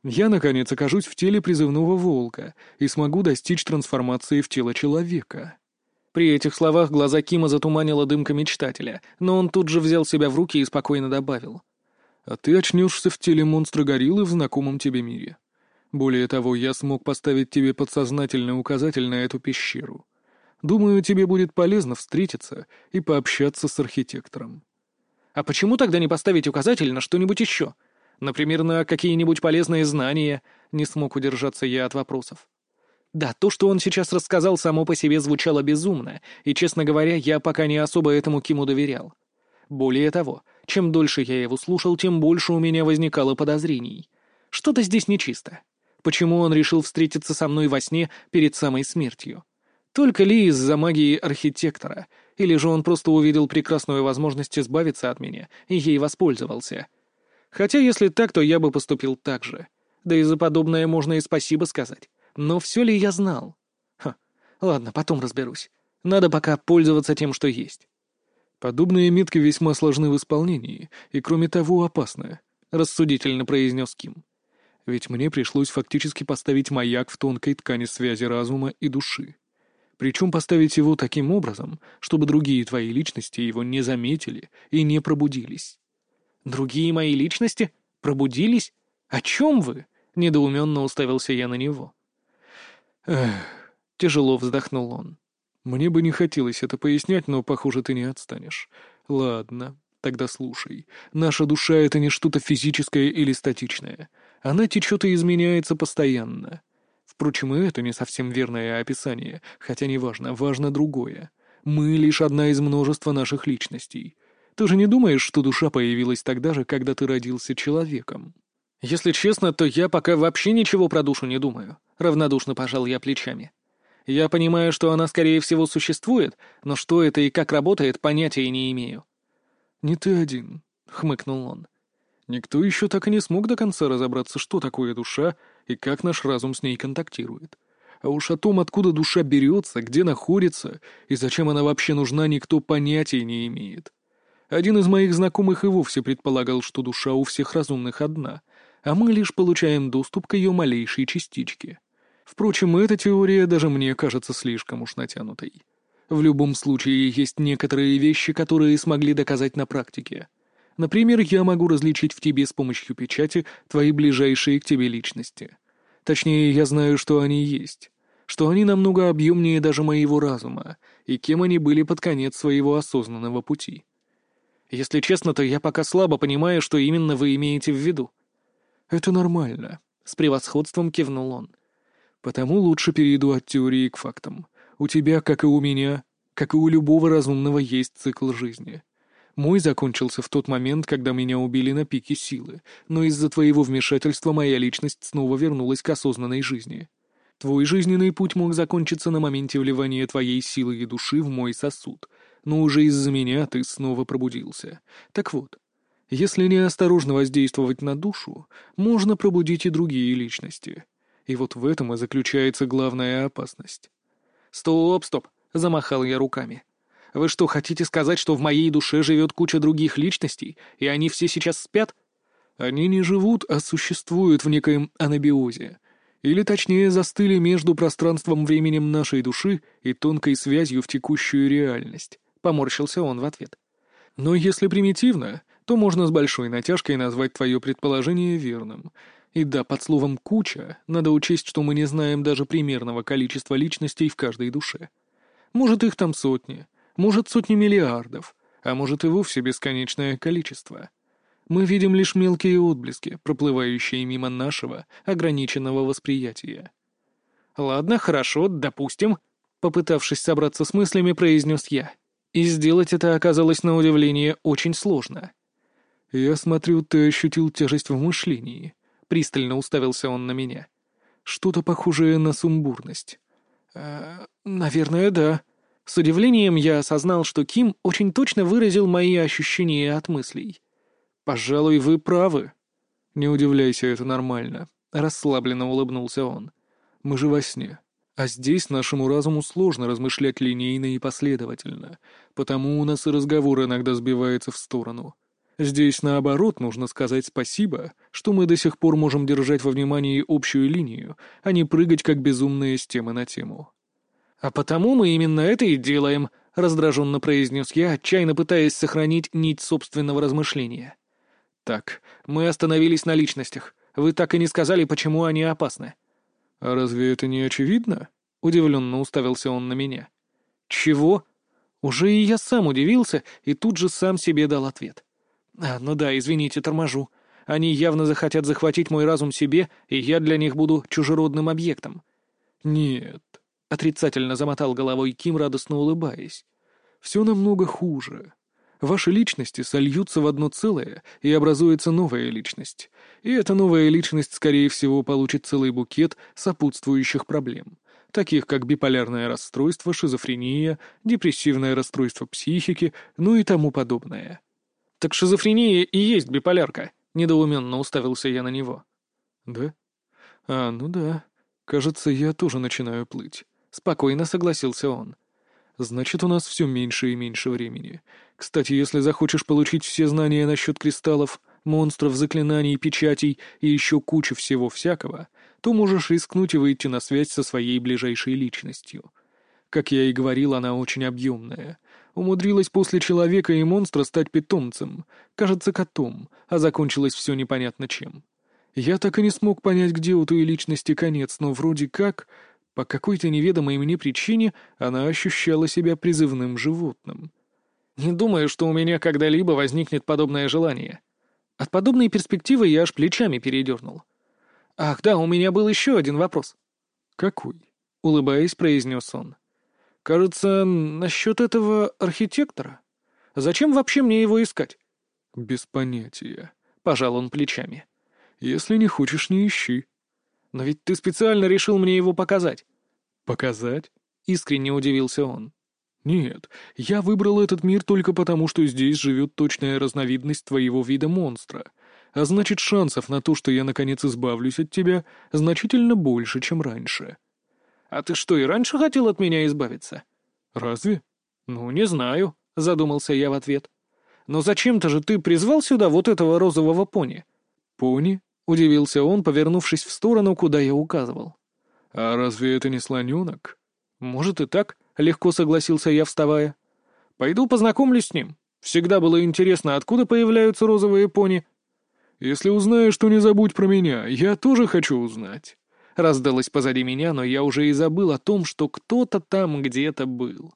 я, наконец, окажусь в теле призывного волка и смогу достичь трансформации в тело человека. При этих словах глаза Кима затуманила дымка мечтателя, но он тут же взял себя в руки и спокойно добавил. «А ты очнешься в теле монстра-гориллы в знакомом тебе мире. Более того, я смог поставить тебе подсознательный указатель на эту пещеру. Думаю, тебе будет полезно встретиться и пообщаться с архитектором». «А почему тогда не поставить указатель на что-нибудь еще?» Например, на какие-нибудь полезные знания. Не смог удержаться я от вопросов. Да, то, что он сейчас рассказал, само по себе звучало безумно, и, честно говоря, я пока не особо этому Киму доверял. Более того, чем дольше я его слушал, тем больше у меня возникало подозрений. Что-то здесь нечисто. Почему он решил встретиться со мной во сне перед самой смертью? Только ли из-за магии архитектора? Или же он просто увидел прекрасную возможность избавиться от меня и ей воспользовался? Хотя, если так, то я бы поступил так же. Да и за подобное можно и спасибо сказать. Но все ли я знал? Ха, ладно, потом разберусь. Надо пока пользоваться тем, что есть. Подобные метки весьма сложны в исполнении, и, кроме того, опасны, — рассудительно произнес Ким. Ведь мне пришлось фактически поставить маяк в тонкой ткани связи разума и души. Причем поставить его таким образом, чтобы другие твои личности его не заметили и не пробудились. Другие мои личности? Пробудились? О чем вы?» — недоуменно уставился я на него. «Эх...» — тяжело вздохнул он. «Мне бы не хотелось это пояснять, но, похоже, ты не отстанешь. Ладно, тогда слушай. Наша душа — это не что-то физическое или статичное. Она течет и изменяется постоянно. Впрочем, и это не совсем верное описание, хотя не важно, важно другое. Мы — лишь одна из множества наших личностей. Ты же не думаешь, что душа появилась тогда же, когда ты родился человеком?» «Если честно, то я пока вообще ничего про душу не думаю», — равнодушно пожал я плечами. «Я понимаю, что она, скорее всего, существует, но что это и как работает, понятия не имею». «Не ты один», — хмыкнул он. Никто еще так и не смог до конца разобраться, что такое душа и как наш разум с ней контактирует. А уж о том, откуда душа берется, где находится и зачем она вообще нужна, никто понятия не имеет. Один из моих знакомых и вовсе предполагал, что душа у всех разумных одна, а мы лишь получаем доступ к ее малейшей частичке. Впрочем, эта теория даже мне кажется слишком уж натянутой. В любом случае, есть некоторые вещи, которые смогли доказать на практике. Например, я могу различить в тебе с помощью печати твои ближайшие к тебе личности. Точнее, я знаю, что они есть. Что они намного объемнее даже моего разума, и кем они были под конец своего осознанного пути. Если честно, то я пока слабо понимаю, что именно вы имеете в виду. Это нормально, — с превосходством кивнул он. Потому лучше перейду от теории к фактам. У тебя, как и у меня, как и у любого разумного, есть цикл жизни. Мой закончился в тот момент, когда меня убили на пике силы, но из-за твоего вмешательства моя личность снова вернулась к осознанной жизни. Твой жизненный путь мог закончиться на моменте вливания твоей силы и души в мой сосуд, но уже из-за меня ты снова пробудился. Так вот, если неосторожно воздействовать на душу, можно пробудить и другие личности. И вот в этом и заключается главная опасность. «Стоп, стоп!» — замахал я руками. Вы что, хотите сказать, что в моей душе живет куча других личностей, и они все сейчас спят? Они не живут, а существуют в некоем анабиозе. Или точнее, застыли между пространством-временем нашей души и тонкой связью в текущую реальность. Поморщился он в ответ. Но если примитивно, то можно с большой натяжкой назвать твое предположение верным. И да, под словом «куча» надо учесть, что мы не знаем даже примерного количества личностей в каждой душе. Может, их там сотни, может, сотни миллиардов, а может и вовсе бесконечное количество. Мы видим лишь мелкие отблески, проплывающие мимо нашего ограниченного восприятия. «Ладно, хорошо, допустим», — попытавшись собраться с мыслями, произнес я. И сделать это оказалось на удивление очень сложно. «Я смотрю, ты ощутил тяжесть в мышлении», — пристально уставился он на меня. «Что-то похожее на сумбурность». «Э, «Наверное, да», с удивлением я осознал, что Ким очень точно выразил мои ощущения от мыслей. «Пожалуй, вы правы». «Не удивляйся, это нормально», — расслабленно улыбнулся он. «Мы же во сне. А здесь нашему разуму сложно размышлять линейно и последовательно, потому у нас и разговор иногда сбивается в сторону. Здесь, наоборот, нужно сказать спасибо, что мы до сих пор можем держать во внимании общую линию, а не прыгать как безумные с темы на тему». «А потому мы именно это и делаем», — раздраженно произнес я, отчаянно пытаясь сохранить нить собственного размышления. «Так, мы остановились на личностях. Вы так и не сказали, почему они опасны». «А разве это не очевидно?» — удивленно уставился он на меня. «Чего?» Уже и я сам удивился, и тут же сам себе дал ответ. «А, ну да, извините, торможу. Они явно захотят захватить мой разум себе, и я для них буду чужеродным объектом». «Нет, Отрицательно замотал головой Ким, радостно улыбаясь. «Все намного хуже. Ваши личности сольются в одно целое, и образуется новая личность. И эта новая личность, скорее всего, получит целый букет сопутствующих проблем, таких как биполярное расстройство, шизофрения, депрессивное расстройство психики, ну и тому подобное». «Так шизофрения и есть биполярка», — недоуменно уставился я на него. «Да? А, ну да. Кажется, я тоже начинаю плыть. Спокойно согласился он. Значит, у нас все меньше и меньше времени. Кстати, если захочешь получить все знания насчет кристаллов, монстров, заклинаний, печатей и еще кучу всего всякого, то можешь рискнуть и выйти на связь со своей ближайшей личностью. Как я и говорил, она очень объемная. Умудрилась после человека и монстра стать питомцем, кажется, котом, а закончилось все непонятно чем. Я так и не смог понять, где у той личности конец, но вроде как по какой-то неведомой мне причине она ощущала себя призывным животным. Не думаю, что у меня когда-либо возникнет подобное желание. От подобной перспективы я аж плечами передернул. «Ах, да, у меня был еще один вопрос». «Какой?» — улыбаясь, произнес он. «Кажется, насчет этого архитектора. Зачем вообще мне его искать?» «Без понятия», — пожал он плечами. «Если не хочешь, не ищи». «Но ведь ты специально решил мне его показать». «Показать?» — искренне удивился он. «Нет, я выбрал этот мир только потому, что здесь живет точная разновидность твоего вида монстра. А значит, шансов на то, что я наконец избавлюсь от тебя, значительно больше, чем раньше. А ты что, и раньше хотел от меня избавиться? Разве? Ну, не знаю, задумался я в ответ. Но зачем-то же ты призвал сюда вот этого розового пони? Пони? Удивился он, повернувшись в сторону, куда я указывал. А разве это не слоненок? Может и так, легко согласился я, вставая. Пойду познакомлюсь с ним. Всегда было интересно, откуда появляются розовые пони. «Если узнаешь, то не забудь про меня, я тоже хочу узнать». Раздалось позади меня, но я уже и забыл о том, что кто-то там где-то был.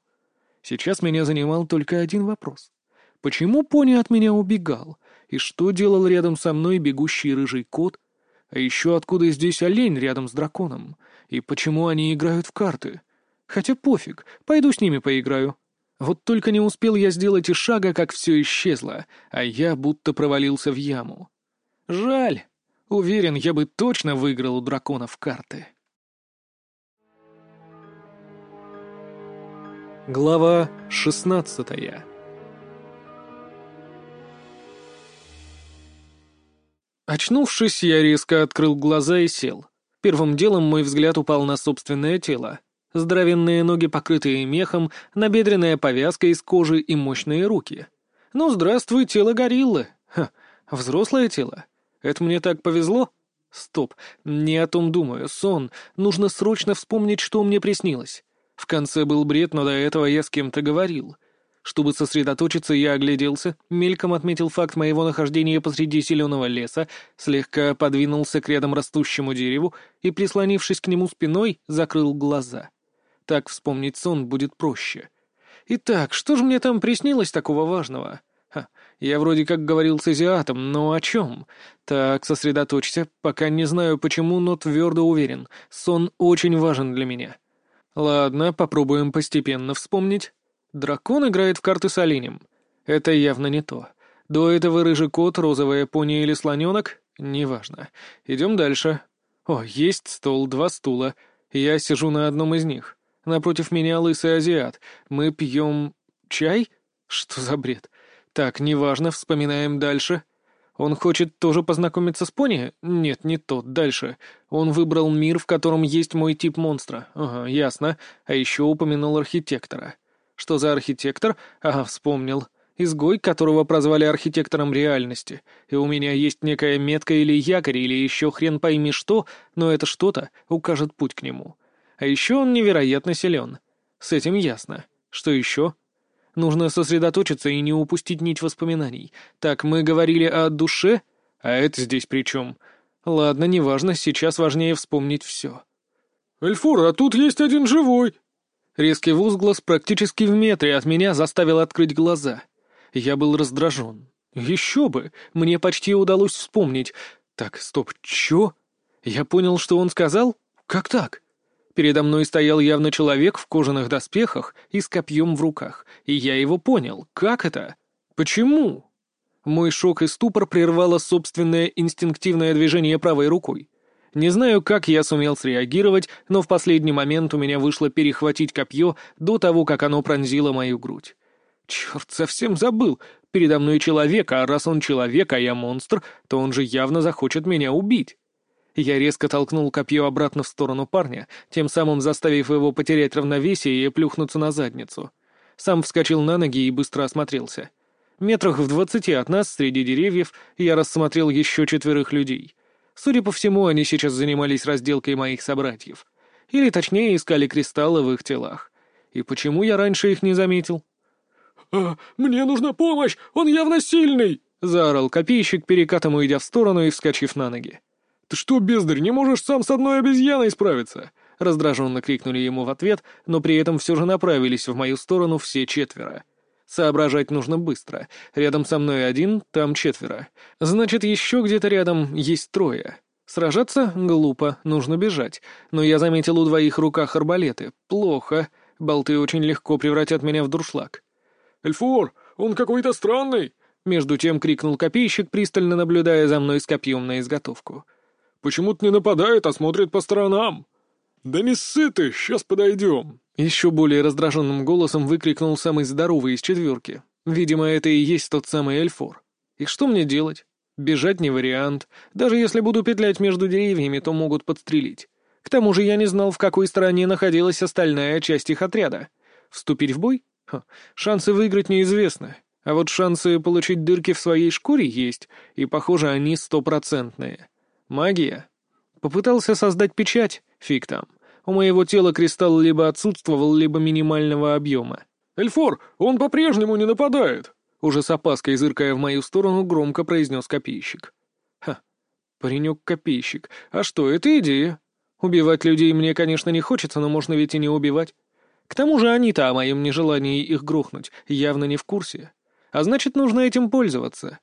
Сейчас меня занимал только один вопрос. Почему пони от меня убегал? И что делал рядом со мной бегущий рыжий кот? А еще откуда здесь олень рядом с драконом? И почему они играют в карты? Хотя пофиг, пойду с ними поиграю. Вот только не успел я сделать и шага, как все исчезло, а я будто провалился в яму. Жаль. Уверен, я бы точно выиграл у драконов карты. Глава шестнадцатая Очнувшись, я резко открыл глаза и сел. Первым делом мой взгляд упал на собственное тело. Здоровенные ноги, покрытые мехом, набедренная повязка из кожи и мощные руки. Ну, здравствуй, тело гориллы. Ха, взрослое тело. Это мне так повезло? Стоп, не о том думаю. Сон. Нужно срочно вспомнить, что мне приснилось. В конце был бред, но до этого я с кем-то говорил. Чтобы сосредоточиться, я огляделся, мельком отметил факт моего нахождения посреди зеленого леса, слегка подвинулся к рядом растущему дереву и, прислонившись к нему спиной, закрыл глаза. Так вспомнить сон будет проще. Итак, что же мне там приснилось такого важного? Ха, я вроде как говорил с азиатом, но о чем? Так, сосредоточься, пока не знаю почему, но твердо уверен, сон очень важен для меня. Ладно, попробуем постепенно вспомнить. Дракон играет в карты с оленем. Это явно не то. До этого рыжий кот, розовая пони или слоненок? Неважно. Идем дальше. О, есть стол, два стула. Я сижу на одном из них. Напротив меня лысый азиат. Мы пьем... чай? Что за бред? Так, неважно, вспоминаем дальше. Он хочет тоже познакомиться с пони? Нет, не тот, дальше. Он выбрал мир, в котором есть мой тип монстра. Ага, ясно. А еще упомянул архитектора. Что за архитектор? Ага, вспомнил. Изгой, которого прозвали архитектором реальности. И у меня есть некая метка или якорь, или еще хрен пойми что, но это что-то укажет путь к нему. А еще он невероятно силен. С этим ясно. Что еще? Нужно сосредоточиться и не упустить нить воспоминаний. Так, мы говорили о душе? А это здесь при чем? Ладно, неважно, сейчас важнее вспомнить все. «Эльфур, а тут есть один живой!» Резкий возглас практически в метре от меня заставил открыть глаза. Я был раздражен. Еще бы! Мне почти удалось вспомнить. Так, стоп, чё? Я понял, что он сказал? Как так? Передо мной стоял явно человек в кожаных доспехах и с копьем в руках, и я его понял. Как это? Почему? Мой шок и ступор прервало собственное инстинктивное движение правой рукой. Не знаю, как я сумел среагировать, но в последний момент у меня вышло перехватить копье до того, как оно пронзило мою грудь. Черт, совсем забыл. Передо мной человек, а раз он человек, а я монстр, то он же явно захочет меня убить. Я резко толкнул копье обратно в сторону парня, тем самым заставив его потерять равновесие и плюхнуться на задницу. Сам вскочил на ноги и быстро осмотрелся. Метрах в двадцати от нас, среди деревьев, я рассмотрел еще четверых людей. Судя по всему, они сейчас занимались разделкой моих собратьев. Или, точнее, искали кристаллы в их телах. И почему я раньше их не заметил? «А, мне нужна помощь! Он явно сильный!» — заорал копейщик, перекатом уйдя в сторону и вскочив на ноги. «Ты что, бездарь, не можешь сам с одной обезьяной справиться?» Раздраженно крикнули ему в ответ, но при этом все же направились в мою сторону все четверо. Соображать нужно быстро. Рядом со мной один, там четверо. Значит, еще где-то рядом есть трое. Сражаться? Глупо, нужно бежать. Но я заметил у двоих руках арбалеты. Плохо. Болты очень легко превратят меня в дуршлаг. «Эльфор, он какой-то странный!» Между тем крикнул копейщик, пристально наблюдая за мной с копьем на изготовку. Почему-то не нападает, а смотрит по сторонам. Да не ссы ты, сейчас подойдем. Еще более раздраженным голосом выкрикнул самый здоровый из четверки. Видимо, это и есть тот самый Эльфор. И что мне делать? Бежать не вариант. Даже если буду петлять между деревьями, то могут подстрелить. К тому же я не знал, в какой стороне находилась остальная часть их отряда. Вступить в бой? Ха, шансы выиграть неизвестны. А вот шансы получить дырки в своей шкуре есть, и, похоже, они стопроцентные. Магия. Попытался создать печать, фиг там. У моего тела кристалл либо отсутствовал, либо минимального объема. «Эльфор, он по-прежнему не нападает!» Уже с опаской зыркая в мою сторону, громко произнес копейщик. «Ха, паренек-копейщик. А что, это идея. Убивать людей мне, конечно, не хочется, но можно ведь и не убивать. К тому же они-то о моем нежелании их грохнуть явно не в курсе. А значит, нужно этим пользоваться.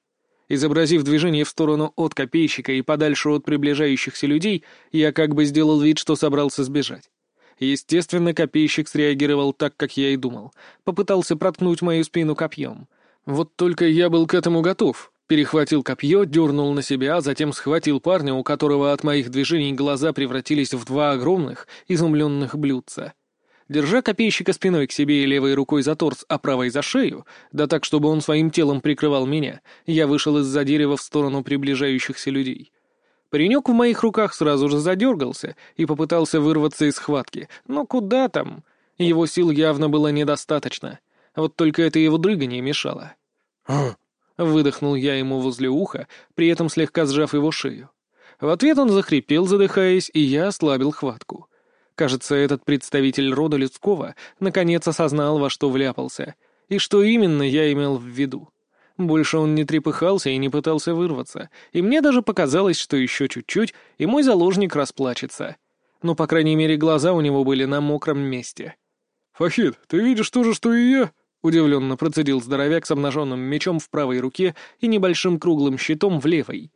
Изобразив движение в сторону от копейщика и подальше от приближающихся людей, я как бы сделал вид, что собрался сбежать. Естественно, копейщик среагировал так, как я и думал. Попытался проткнуть мою спину копьем. Вот только я был к этому готов. Перехватил копье, дернул на себя, а затем схватил парня, у которого от моих движений глаза превратились в два огромных, изумленных блюдца. Держа копейщика спиной к себе и левой рукой за торс, а правой за шею, да так, чтобы он своим телом прикрывал меня, я вышел из-за дерева в сторону приближающихся людей. Паренек в моих руках сразу же задергался и попытался вырваться из схватки, но куда там? Его сил явно было недостаточно. Вот только это его дрыгание мешало. Выдохнул я ему возле уха, при этом слегка сжав его шею. В ответ он захрипел, задыхаясь, и я ослабил хватку. Кажется, этот представитель рода людского наконец осознал, во что вляпался, и что именно я имел в виду. Больше он не трепыхался и не пытался вырваться, и мне даже показалось, что еще чуть-чуть, и мой заложник расплачется. Но, по крайней мере, глаза у него были на мокром месте. «Фахид, ты видишь то же, что и я?» — удивленно процедил здоровяк с обнаженным мечом в правой руке и небольшим круглым щитом в левой.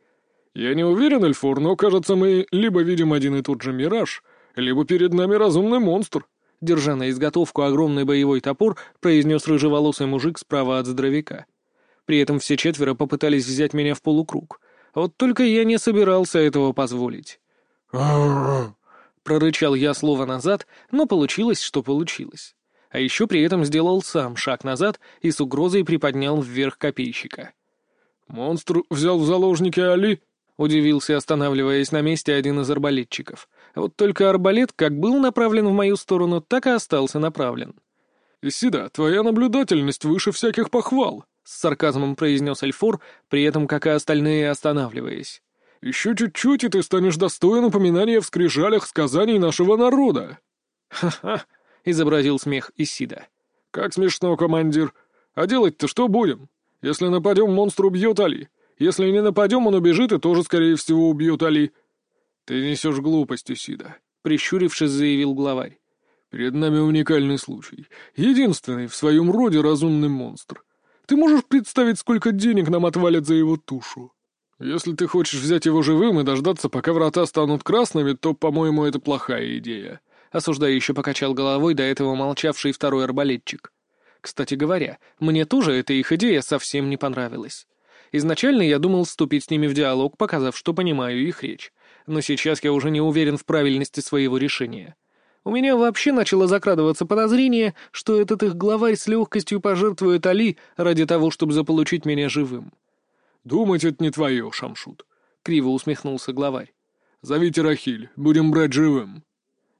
«Я не уверен, Эльфор, но, кажется, мы либо видим один и тот же мираж, либо перед нами разумный монстр», — держа на изготовку огромный боевой топор, произнес рыжеволосый мужик справа от здоровяка. При этом все четверо попытались взять меня в полукруг. Вот только я не собирался этого позволить. Прорычал я слово назад, но получилось, что получилось. А еще при этом сделал сам шаг назад и с угрозой приподнял вверх копейщика. «Монстр взял в заложники Али?» — удивился, останавливаясь на месте один из арбалетчиков. Вот только арбалет как был направлен в мою сторону, так и остался направлен. «Исида, твоя наблюдательность выше всяких похвал», — с сарказмом произнес Эльфор, при этом как и остальные останавливаясь. «Еще чуть-чуть, и ты станешь достоин упоминания в скрижалях сказаний нашего народа». «Ха-ха», — изобразил смех Исида. «Как смешно, командир. А делать-то что будем? Если нападем, монстр убьет Али. Если не нападем, он убежит и тоже, скорее всего, убьет Али. «Ты несешь глупости, Сида», — прищурившись, заявил главарь. «Перед нами уникальный случай. Единственный в своем роде разумный монстр. Ты можешь представить, сколько денег нам отвалят за его тушу? Если ты хочешь взять его живым и дождаться, пока врата станут красными, то, по-моему, это плохая идея». Осуждающе покачал головой до этого молчавший второй арбалетчик. Кстати говоря, мне тоже эта их идея совсем не понравилась. Изначально я думал вступить с ними в диалог, показав, что понимаю их речь но сейчас я уже не уверен в правильности своего решения. У меня вообще начало закрадываться подозрение, что этот их главарь с легкостью пожертвует Али ради того, чтобы заполучить меня живым. «Думать это не твое, Шамшут», — криво усмехнулся главарь. «Зовите Рахиль, будем брать живым».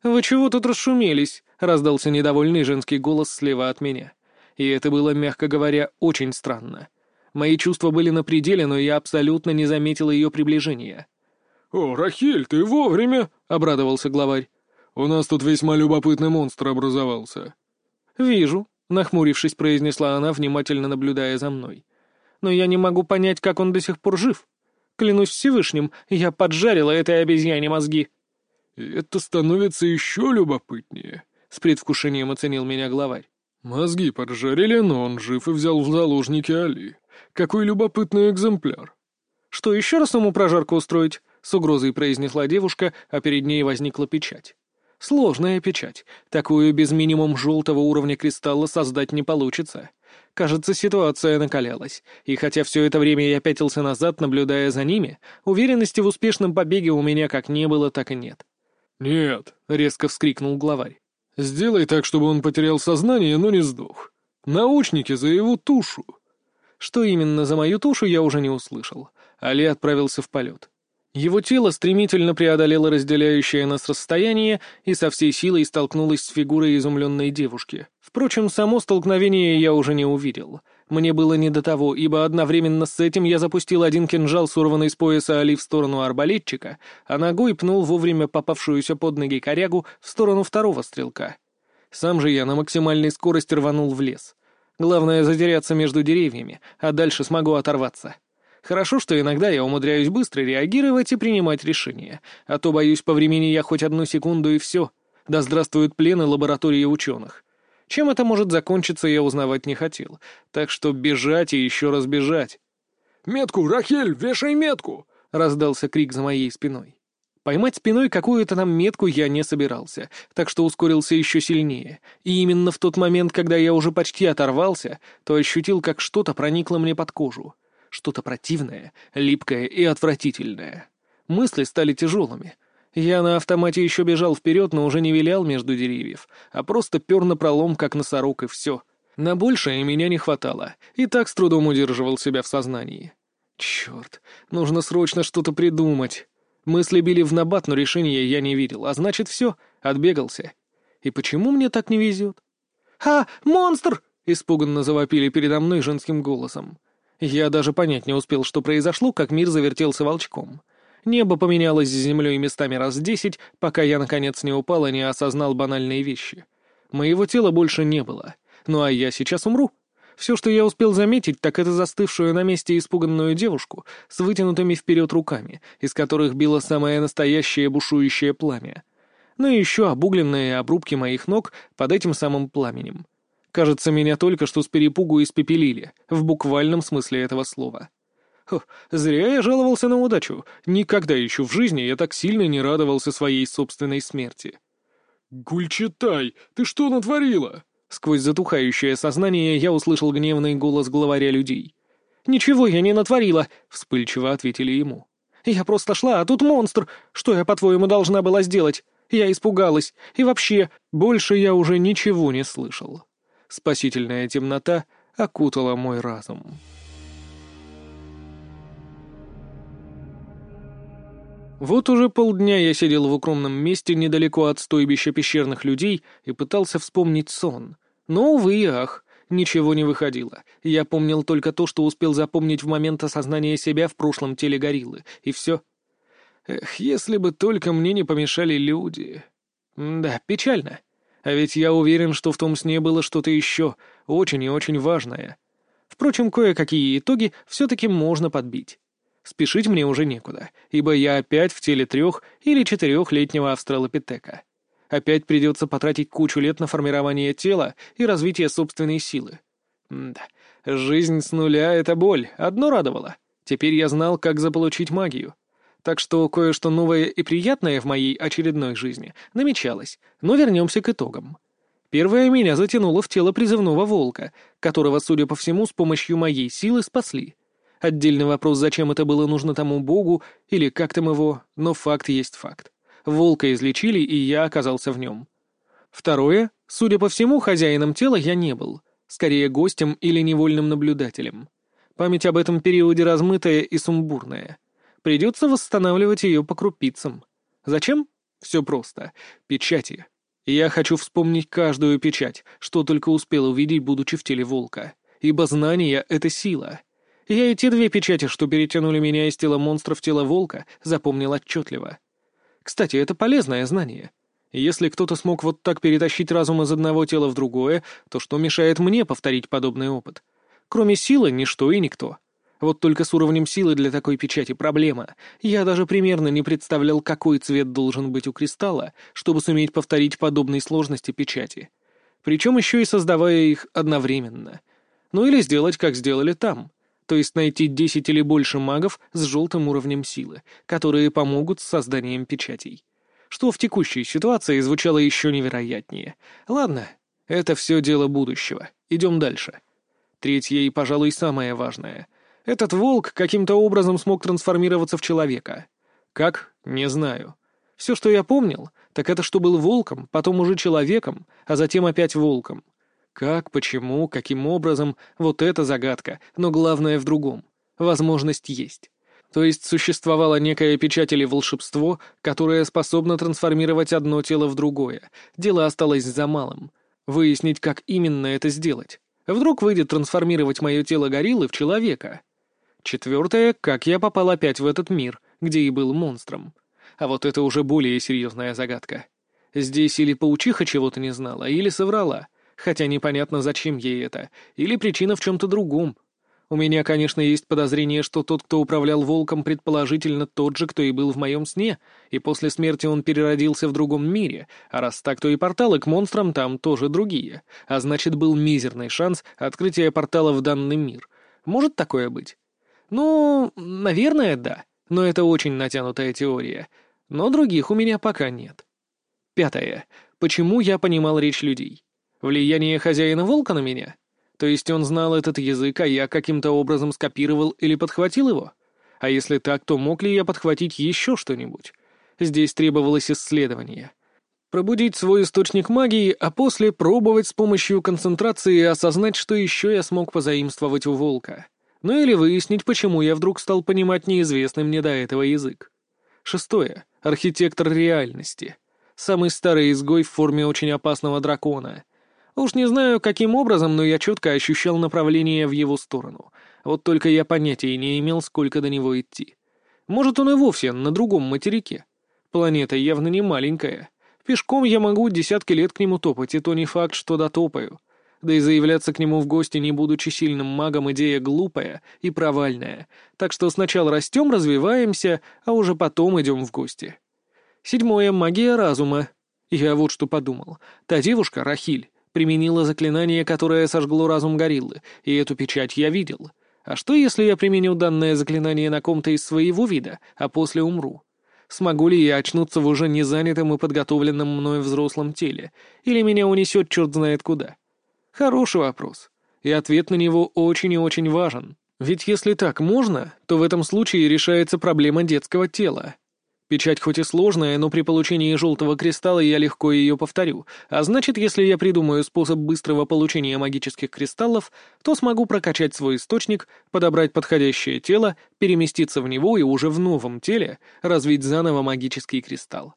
«Вы чего тут расшумелись?» — раздался недовольный женский голос слева от меня. И это было, мягко говоря, очень странно. Мои чувства были на пределе, но я абсолютно не заметил ее приближения. «О, Рахиль, ты вовремя!» — обрадовался главарь. «У нас тут весьма любопытный монстр образовался». «Вижу», — нахмурившись, произнесла она, внимательно наблюдая за мной. «Но я не могу понять, как он до сих пор жив. Клянусь Всевышним, я поджарила этой обезьяне мозги». «Это становится еще любопытнее», — с предвкушением оценил меня главарь. «Мозги поджарили, но он жив и взял в заложники Али. Какой любопытный экземпляр». «Что, еще раз ему прожарку устроить?» — с угрозой произнесла девушка, а перед ней возникла печать. «Сложная печать. Такую без минимум желтого уровня кристалла создать не получится. Кажется, ситуация накалялась, и хотя все это время я пятился назад, наблюдая за ними, уверенности в успешном побеге у меня как не было, так и нет». «Нет», — резко вскрикнул главарь. «Сделай так, чтобы он потерял сознание, но не сдох. Научники за его тушу». Что именно за мою тушу, я уже не услышал Али отправился в полет. Его тело стремительно преодолело разделяющее нас расстояние и со всей силой столкнулось с фигурой изумленной девушки. Впрочем, само столкновение я уже не увидел. Мне было не до того, ибо одновременно с этим я запустил один кинжал, сорванный с пояса Али в сторону арбалетчика, а ногой пнул вовремя попавшуюся под ноги корягу в сторону второго стрелка. Сам же я на максимальной скорости рванул в лес. Главное — затеряться между деревьями, а дальше смогу оторваться. Хорошо, что иногда я умудряюсь быстро реагировать и принимать решения, а то, боюсь, по времени я хоть одну секунду и все. Да здравствует плен и лаборатории ученых. Чем это может закончиться, я узнавать не хотел. Так что бежать и еще раз бежать. «Метку, Рахель, вешай метку!» — раздался крик за моей спиной. Поймать спиной какую-то там метку я не собирался, так что ускорился еще сильнее. И именно в тот момент, когда я уже почти оторвался, то ощутил, как что-то проникло мне под кожу. Что-то противное, липкое и отвратительное. Мысли стали тяжелыми. Я на автомате еще бежал вперед, но уже не вилял между деревьев, а просто пер на пролом, как носорог, и все. На большее меня не хватало, и так с трудом удерживал себя в сознании. Черт, нужно срочно что-то придумать. Мысли били в набат, но решения я не видел, а значит все, отбегался. И почему мне так не везет? «А, монстр!» — испуганно завопили передо мной женским голосом. Я даже понять не успел, что произошло, как мир завертелся волчком. Небо поменялось с землей местами раз десять, пока я, наконец, не упал и не осознал банальные вещи. Моего тела больше не было. Ну а я сейчас умру. Все, что я успел заметить, так это застывшую на месте испуганную девушку с вытянутыми вперед руками, из которых било самое настоящее бушующее пламя. Ну и еще обугленные обрубки моих ног под этим самым пламенем. Кажется, меня только что с перепугу испепелили, в буквальном смысле этого слова. Хо, зря я жаловался на удачу. Никогда еще в жизни я так сильно не радовался своей собственной смерти. «Гульчатай, ты что натворила?» Сквозь затухающее сознание я услышал гневный голос главаря людей. «Ничего я не натворила», — вспыльчиво ответили ему. «Я просто шла, а тут монстр. Что я, по-твоему, должна была сделать? Я испугалась. И вообще, больше я уже ничего не слышал». Спасительная темнота окутала мой разум. Вот уже полдня я сидел в укромном месте недалеко от стойбища пещерных людей и пытался вспомнить сон. Но, увы и ах, ничего не выходило. Я помнил только то, что успел запомнить в момент осознания себя в прошлом теле гориллы, и все. Эх, если бы только мне не помешали люди. Да, печально. А ведь я уверен, что в том сне было что-то еще, очень и очень важное. Впрочем, кое-какие итоги все-таки можно подбить. Спешить мне уже некуда, ибо я опять в теле трех- или четырехлетнего австралопитека. Опять придется потратить кучу лет на формирование тела и развитие собственной силы. да, жизнь с нуля — это боль, одно радовало. Теперь я знал, как заполучить магию. Так что кое-что новое и приятное в моей очередной жизни намечалось, но вернемся к итогам. Первое меня затянуло в тело призывного волка, которого, судя по всему, с помощью моей силы спасли. Отдельный вопрос, зачем это было нужно тому богу, или как там его, но факт есть факт. Волка излечили, и я оказался в нем. Второе, судя по всему, хозяином тела я не был, скорее гостем или невольным наблюдателем. Память об этом периоде размытая и сумбурная. Придется восстанавливать ее по крупицам. Зачем? Все просто. Печати. Я хочу вспомнить каждую печать, что только успел увидеть, будучи в теле волка. Ибо знание — это сила. Я и те две печати, что перетянули меня из тела монстра в тело волка, запомнил отчетливо. Кстати, это полезное знание. Если кто-то смог вот так перетащить разум из одного тела в другое, то что мешает мне повторить подобный опыт? Кроме силы, ничто и никто. Вот только с уровнем силы для такой печати проблема. Я даже примерно не представлял, какой цвет должен быть у кристалла, чтобы суметь повторить подобной сложности печати. Причем еще и создавая их одновременно. Ну или сделать, как сделали там то есть найти 10 или больше магов с желтым уровнем силы, которые помогут с созданием печатей. Что в текущей ситуации звучало еще невероятнее. Ладно, это все дело будущего. Идем дальше. Третье и, пожалуй, самое важное. Этот волк каким-то образом смог трансформироваться в человека. Как? Не знаю. Все, что я помнил, так это что был волком, потом уже человеком, а затем опять волком. Как, почему, каким образом — вот это загадка, но главное в другом. Возможность есть. То есть существовала некая печать или волшебство, которое способно трансформировать одно тело в другое. Дело осталось за малым. Выяснить, как именно это сделать. Вдруг выйдет трансформировать мое тело гориллы в человека. Четвертое, как я попал опять в этот мир, где и был монстром. А вот это уже более серьезная загадка. Здесь или паучиха чего-то не знала, или соврала, хотя непонятно, зачем ей это, или причина в чем-то другом. У меня, конечно, есть подозрение, что тот, кто управлял волком, предположительно тот же, кто и был в моем сне, и после смерти он переродился в другом мире, а раз так, то и порталы к монстрам там тоже другие, а значит, был мизерный шанс открытия портала в данный мир. Может такое быть? Ну, наверное, да, но это очень натянутая теория. Но других у меня пока нет. Пятое. Почему я понимал речь людей? Влияние хозяина волка на меня? То есть он знал этот язык, а я каким-то образом скопировал или подхватил его? А если так, то мог ли я подхватить еще что-нибудь? Здесь требовалось исследование. Пробудить свой источник магии, а после пробовать с помощью концентрации осознать, что еще я смог позаимствовать у волка. Ну или выяснить, почему я вдруг стал понимать неизвестный мне до этого язык. Шестое. Архитектор реальности. Самый старый изгой в форме очень опасного дракона. Уж не знаю, каким образом, но я четко ощущал направление в его сторону. Вот только я понятия не имел, сколько до него идти. Может, он и вовсе на другом материке. Планета явно не маленькая. Пешком я могу десятки лет к нему топать, и то не факт, что дотопаю. Да и заявляться к нему в гости, не будучи сильным магом, идея глупая и провальная. Так что сначала растем, развиваемся, а уже потом идем в гости. Седьмое — магия разума. Я вот что подумал. Та девушка, Рахиль, применила заклинание, которое сожгло разум гориллы, и эту печать я видел. А что, если я применю данное заклинание на ком-то из своего вида, а после умру? Смогу ли я очнуться в уже не занятом и подготовленном мной взрослом теле? Или меня унесет черт знает куда? Хороший вопрос. И ответ на него очень и очень важен. Ведь если так можно, то в этом случае решается проблема детского тела. Печать хоть и сложная, но при получении желтого кристалла я легко ее повторю, а значит, если я придумаю способ быстрого получения магических кристаллов, то смогу прокачать свой источник, подобрать подходящее тело, переместиться в него и уже в новом теле развить заново магический кристалл.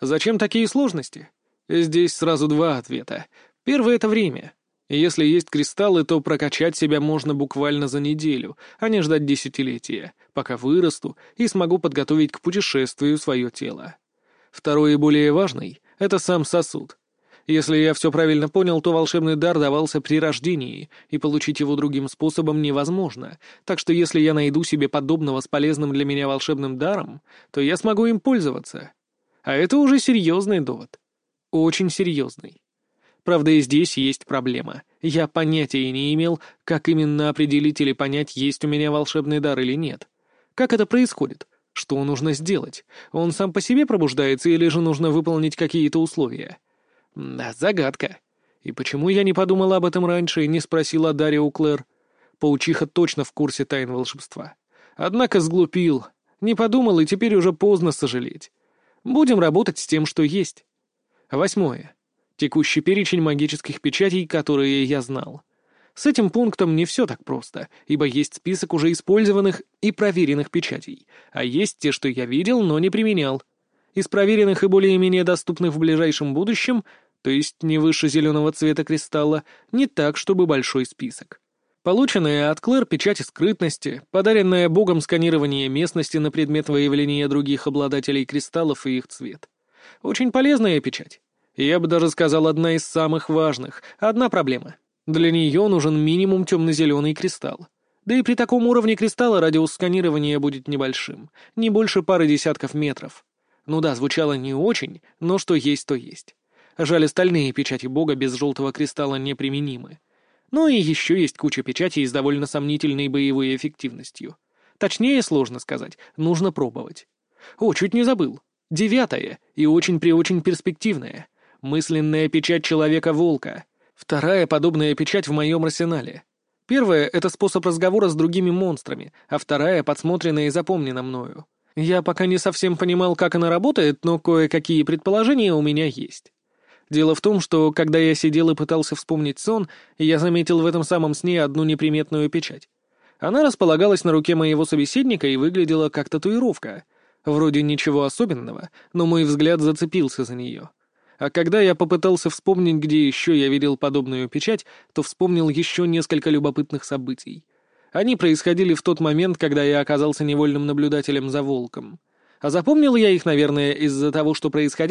Зачем такие сложности? Здесь сразу два ответа. Первый — это время. Если есть кристаллы, то прокачать себя можно буквально за неделю, а не ждать десятилетия, пока вырасту и смогу подготовить к путешествию свое тело. Второй и более важный — это сам сосуд. Если я все правильно понял, то волшебный дар давался при рождении, и получить его другим способом невозможно, так что если я найду себе подобного с полезным для меня волшебным даром, то я смогу им пользоваться. А это уже серьезный довод. Очень серьезный. Правда, и здесь есть проблема. Я понятия не имел, как именно определить или понять, есть у меня волшебный дар или нет. Как это происходит? Что нужно сделать? Он сам по себе пробуждается или же нужно выполнить какие-то условия? Да, загадка. И почему я не подумал об этом раньше и не спросил о Даре у Клэр? Паучиха точно в курсе тайн волшебства. Однако сглупил. Не подумал, и теперь уже поздно сожалеть. Будем работать с тем, что есть. Восьмое. Текущий перечень магических печатей, которые я знал. С этим пунктом не все так просто, ибо есть список уже использованных и проверенных печатей, а есть те, что я видел, но не применял. Из проверенных и более-менее доступных в ближайшем будущем, то есть не выше зеленого цвета кристалла, не так, чтобы большой список. Полученная от Клэр печать скрытности, подаренная богом сканирование местности на предмет выявления других обладателей кристаллов и их цвет. Очень полезная печать. Я бы даже сказал, одна из самых важных. Одна проблема. Для нее нужен минимум темно-зеленый кристалл. Да и при таком уровне кристалла радиус сканирования будет небольшим, не больше пары десятков метров. Ну да, звучало не очень, но что есть, то есть. Жаль, остальные печати бога без желтого кристалла неприменимы. Ну и еще есть куча печатей с довольно сомнительной боевой эффективностью. Точнее, сложно сказать, нужно пробовать. О, чуть не забыл. Девятая и очень-преочень перспективная. Мысленная печать Человека-волка. Вторая подобная печать в моем арсенале. Первая — это способ разговора с другими монстрами, а вторая подсмотрена и запомнена мною. Я пока не совсем понимал, как она работает, но кое-какие предположения у меня есть. Дело в том, что, когда я сидел и пытался вспомнить сон, я заметил в этом самом сне одну неприметную печать. Она располагалась на руке моего собеседника и выглядела как татуировка. Вроде ничего особенного, но мой взгляд зацепился за нее. А когда я попытался вспомнить, где еще я видел подобную печать, то вспомнил еще несколько любопытных событий. Они происходили в тот момент, когда я оказался невольным наблюдателем за волком. А запомнил я их, наверное, из-за того, что происходило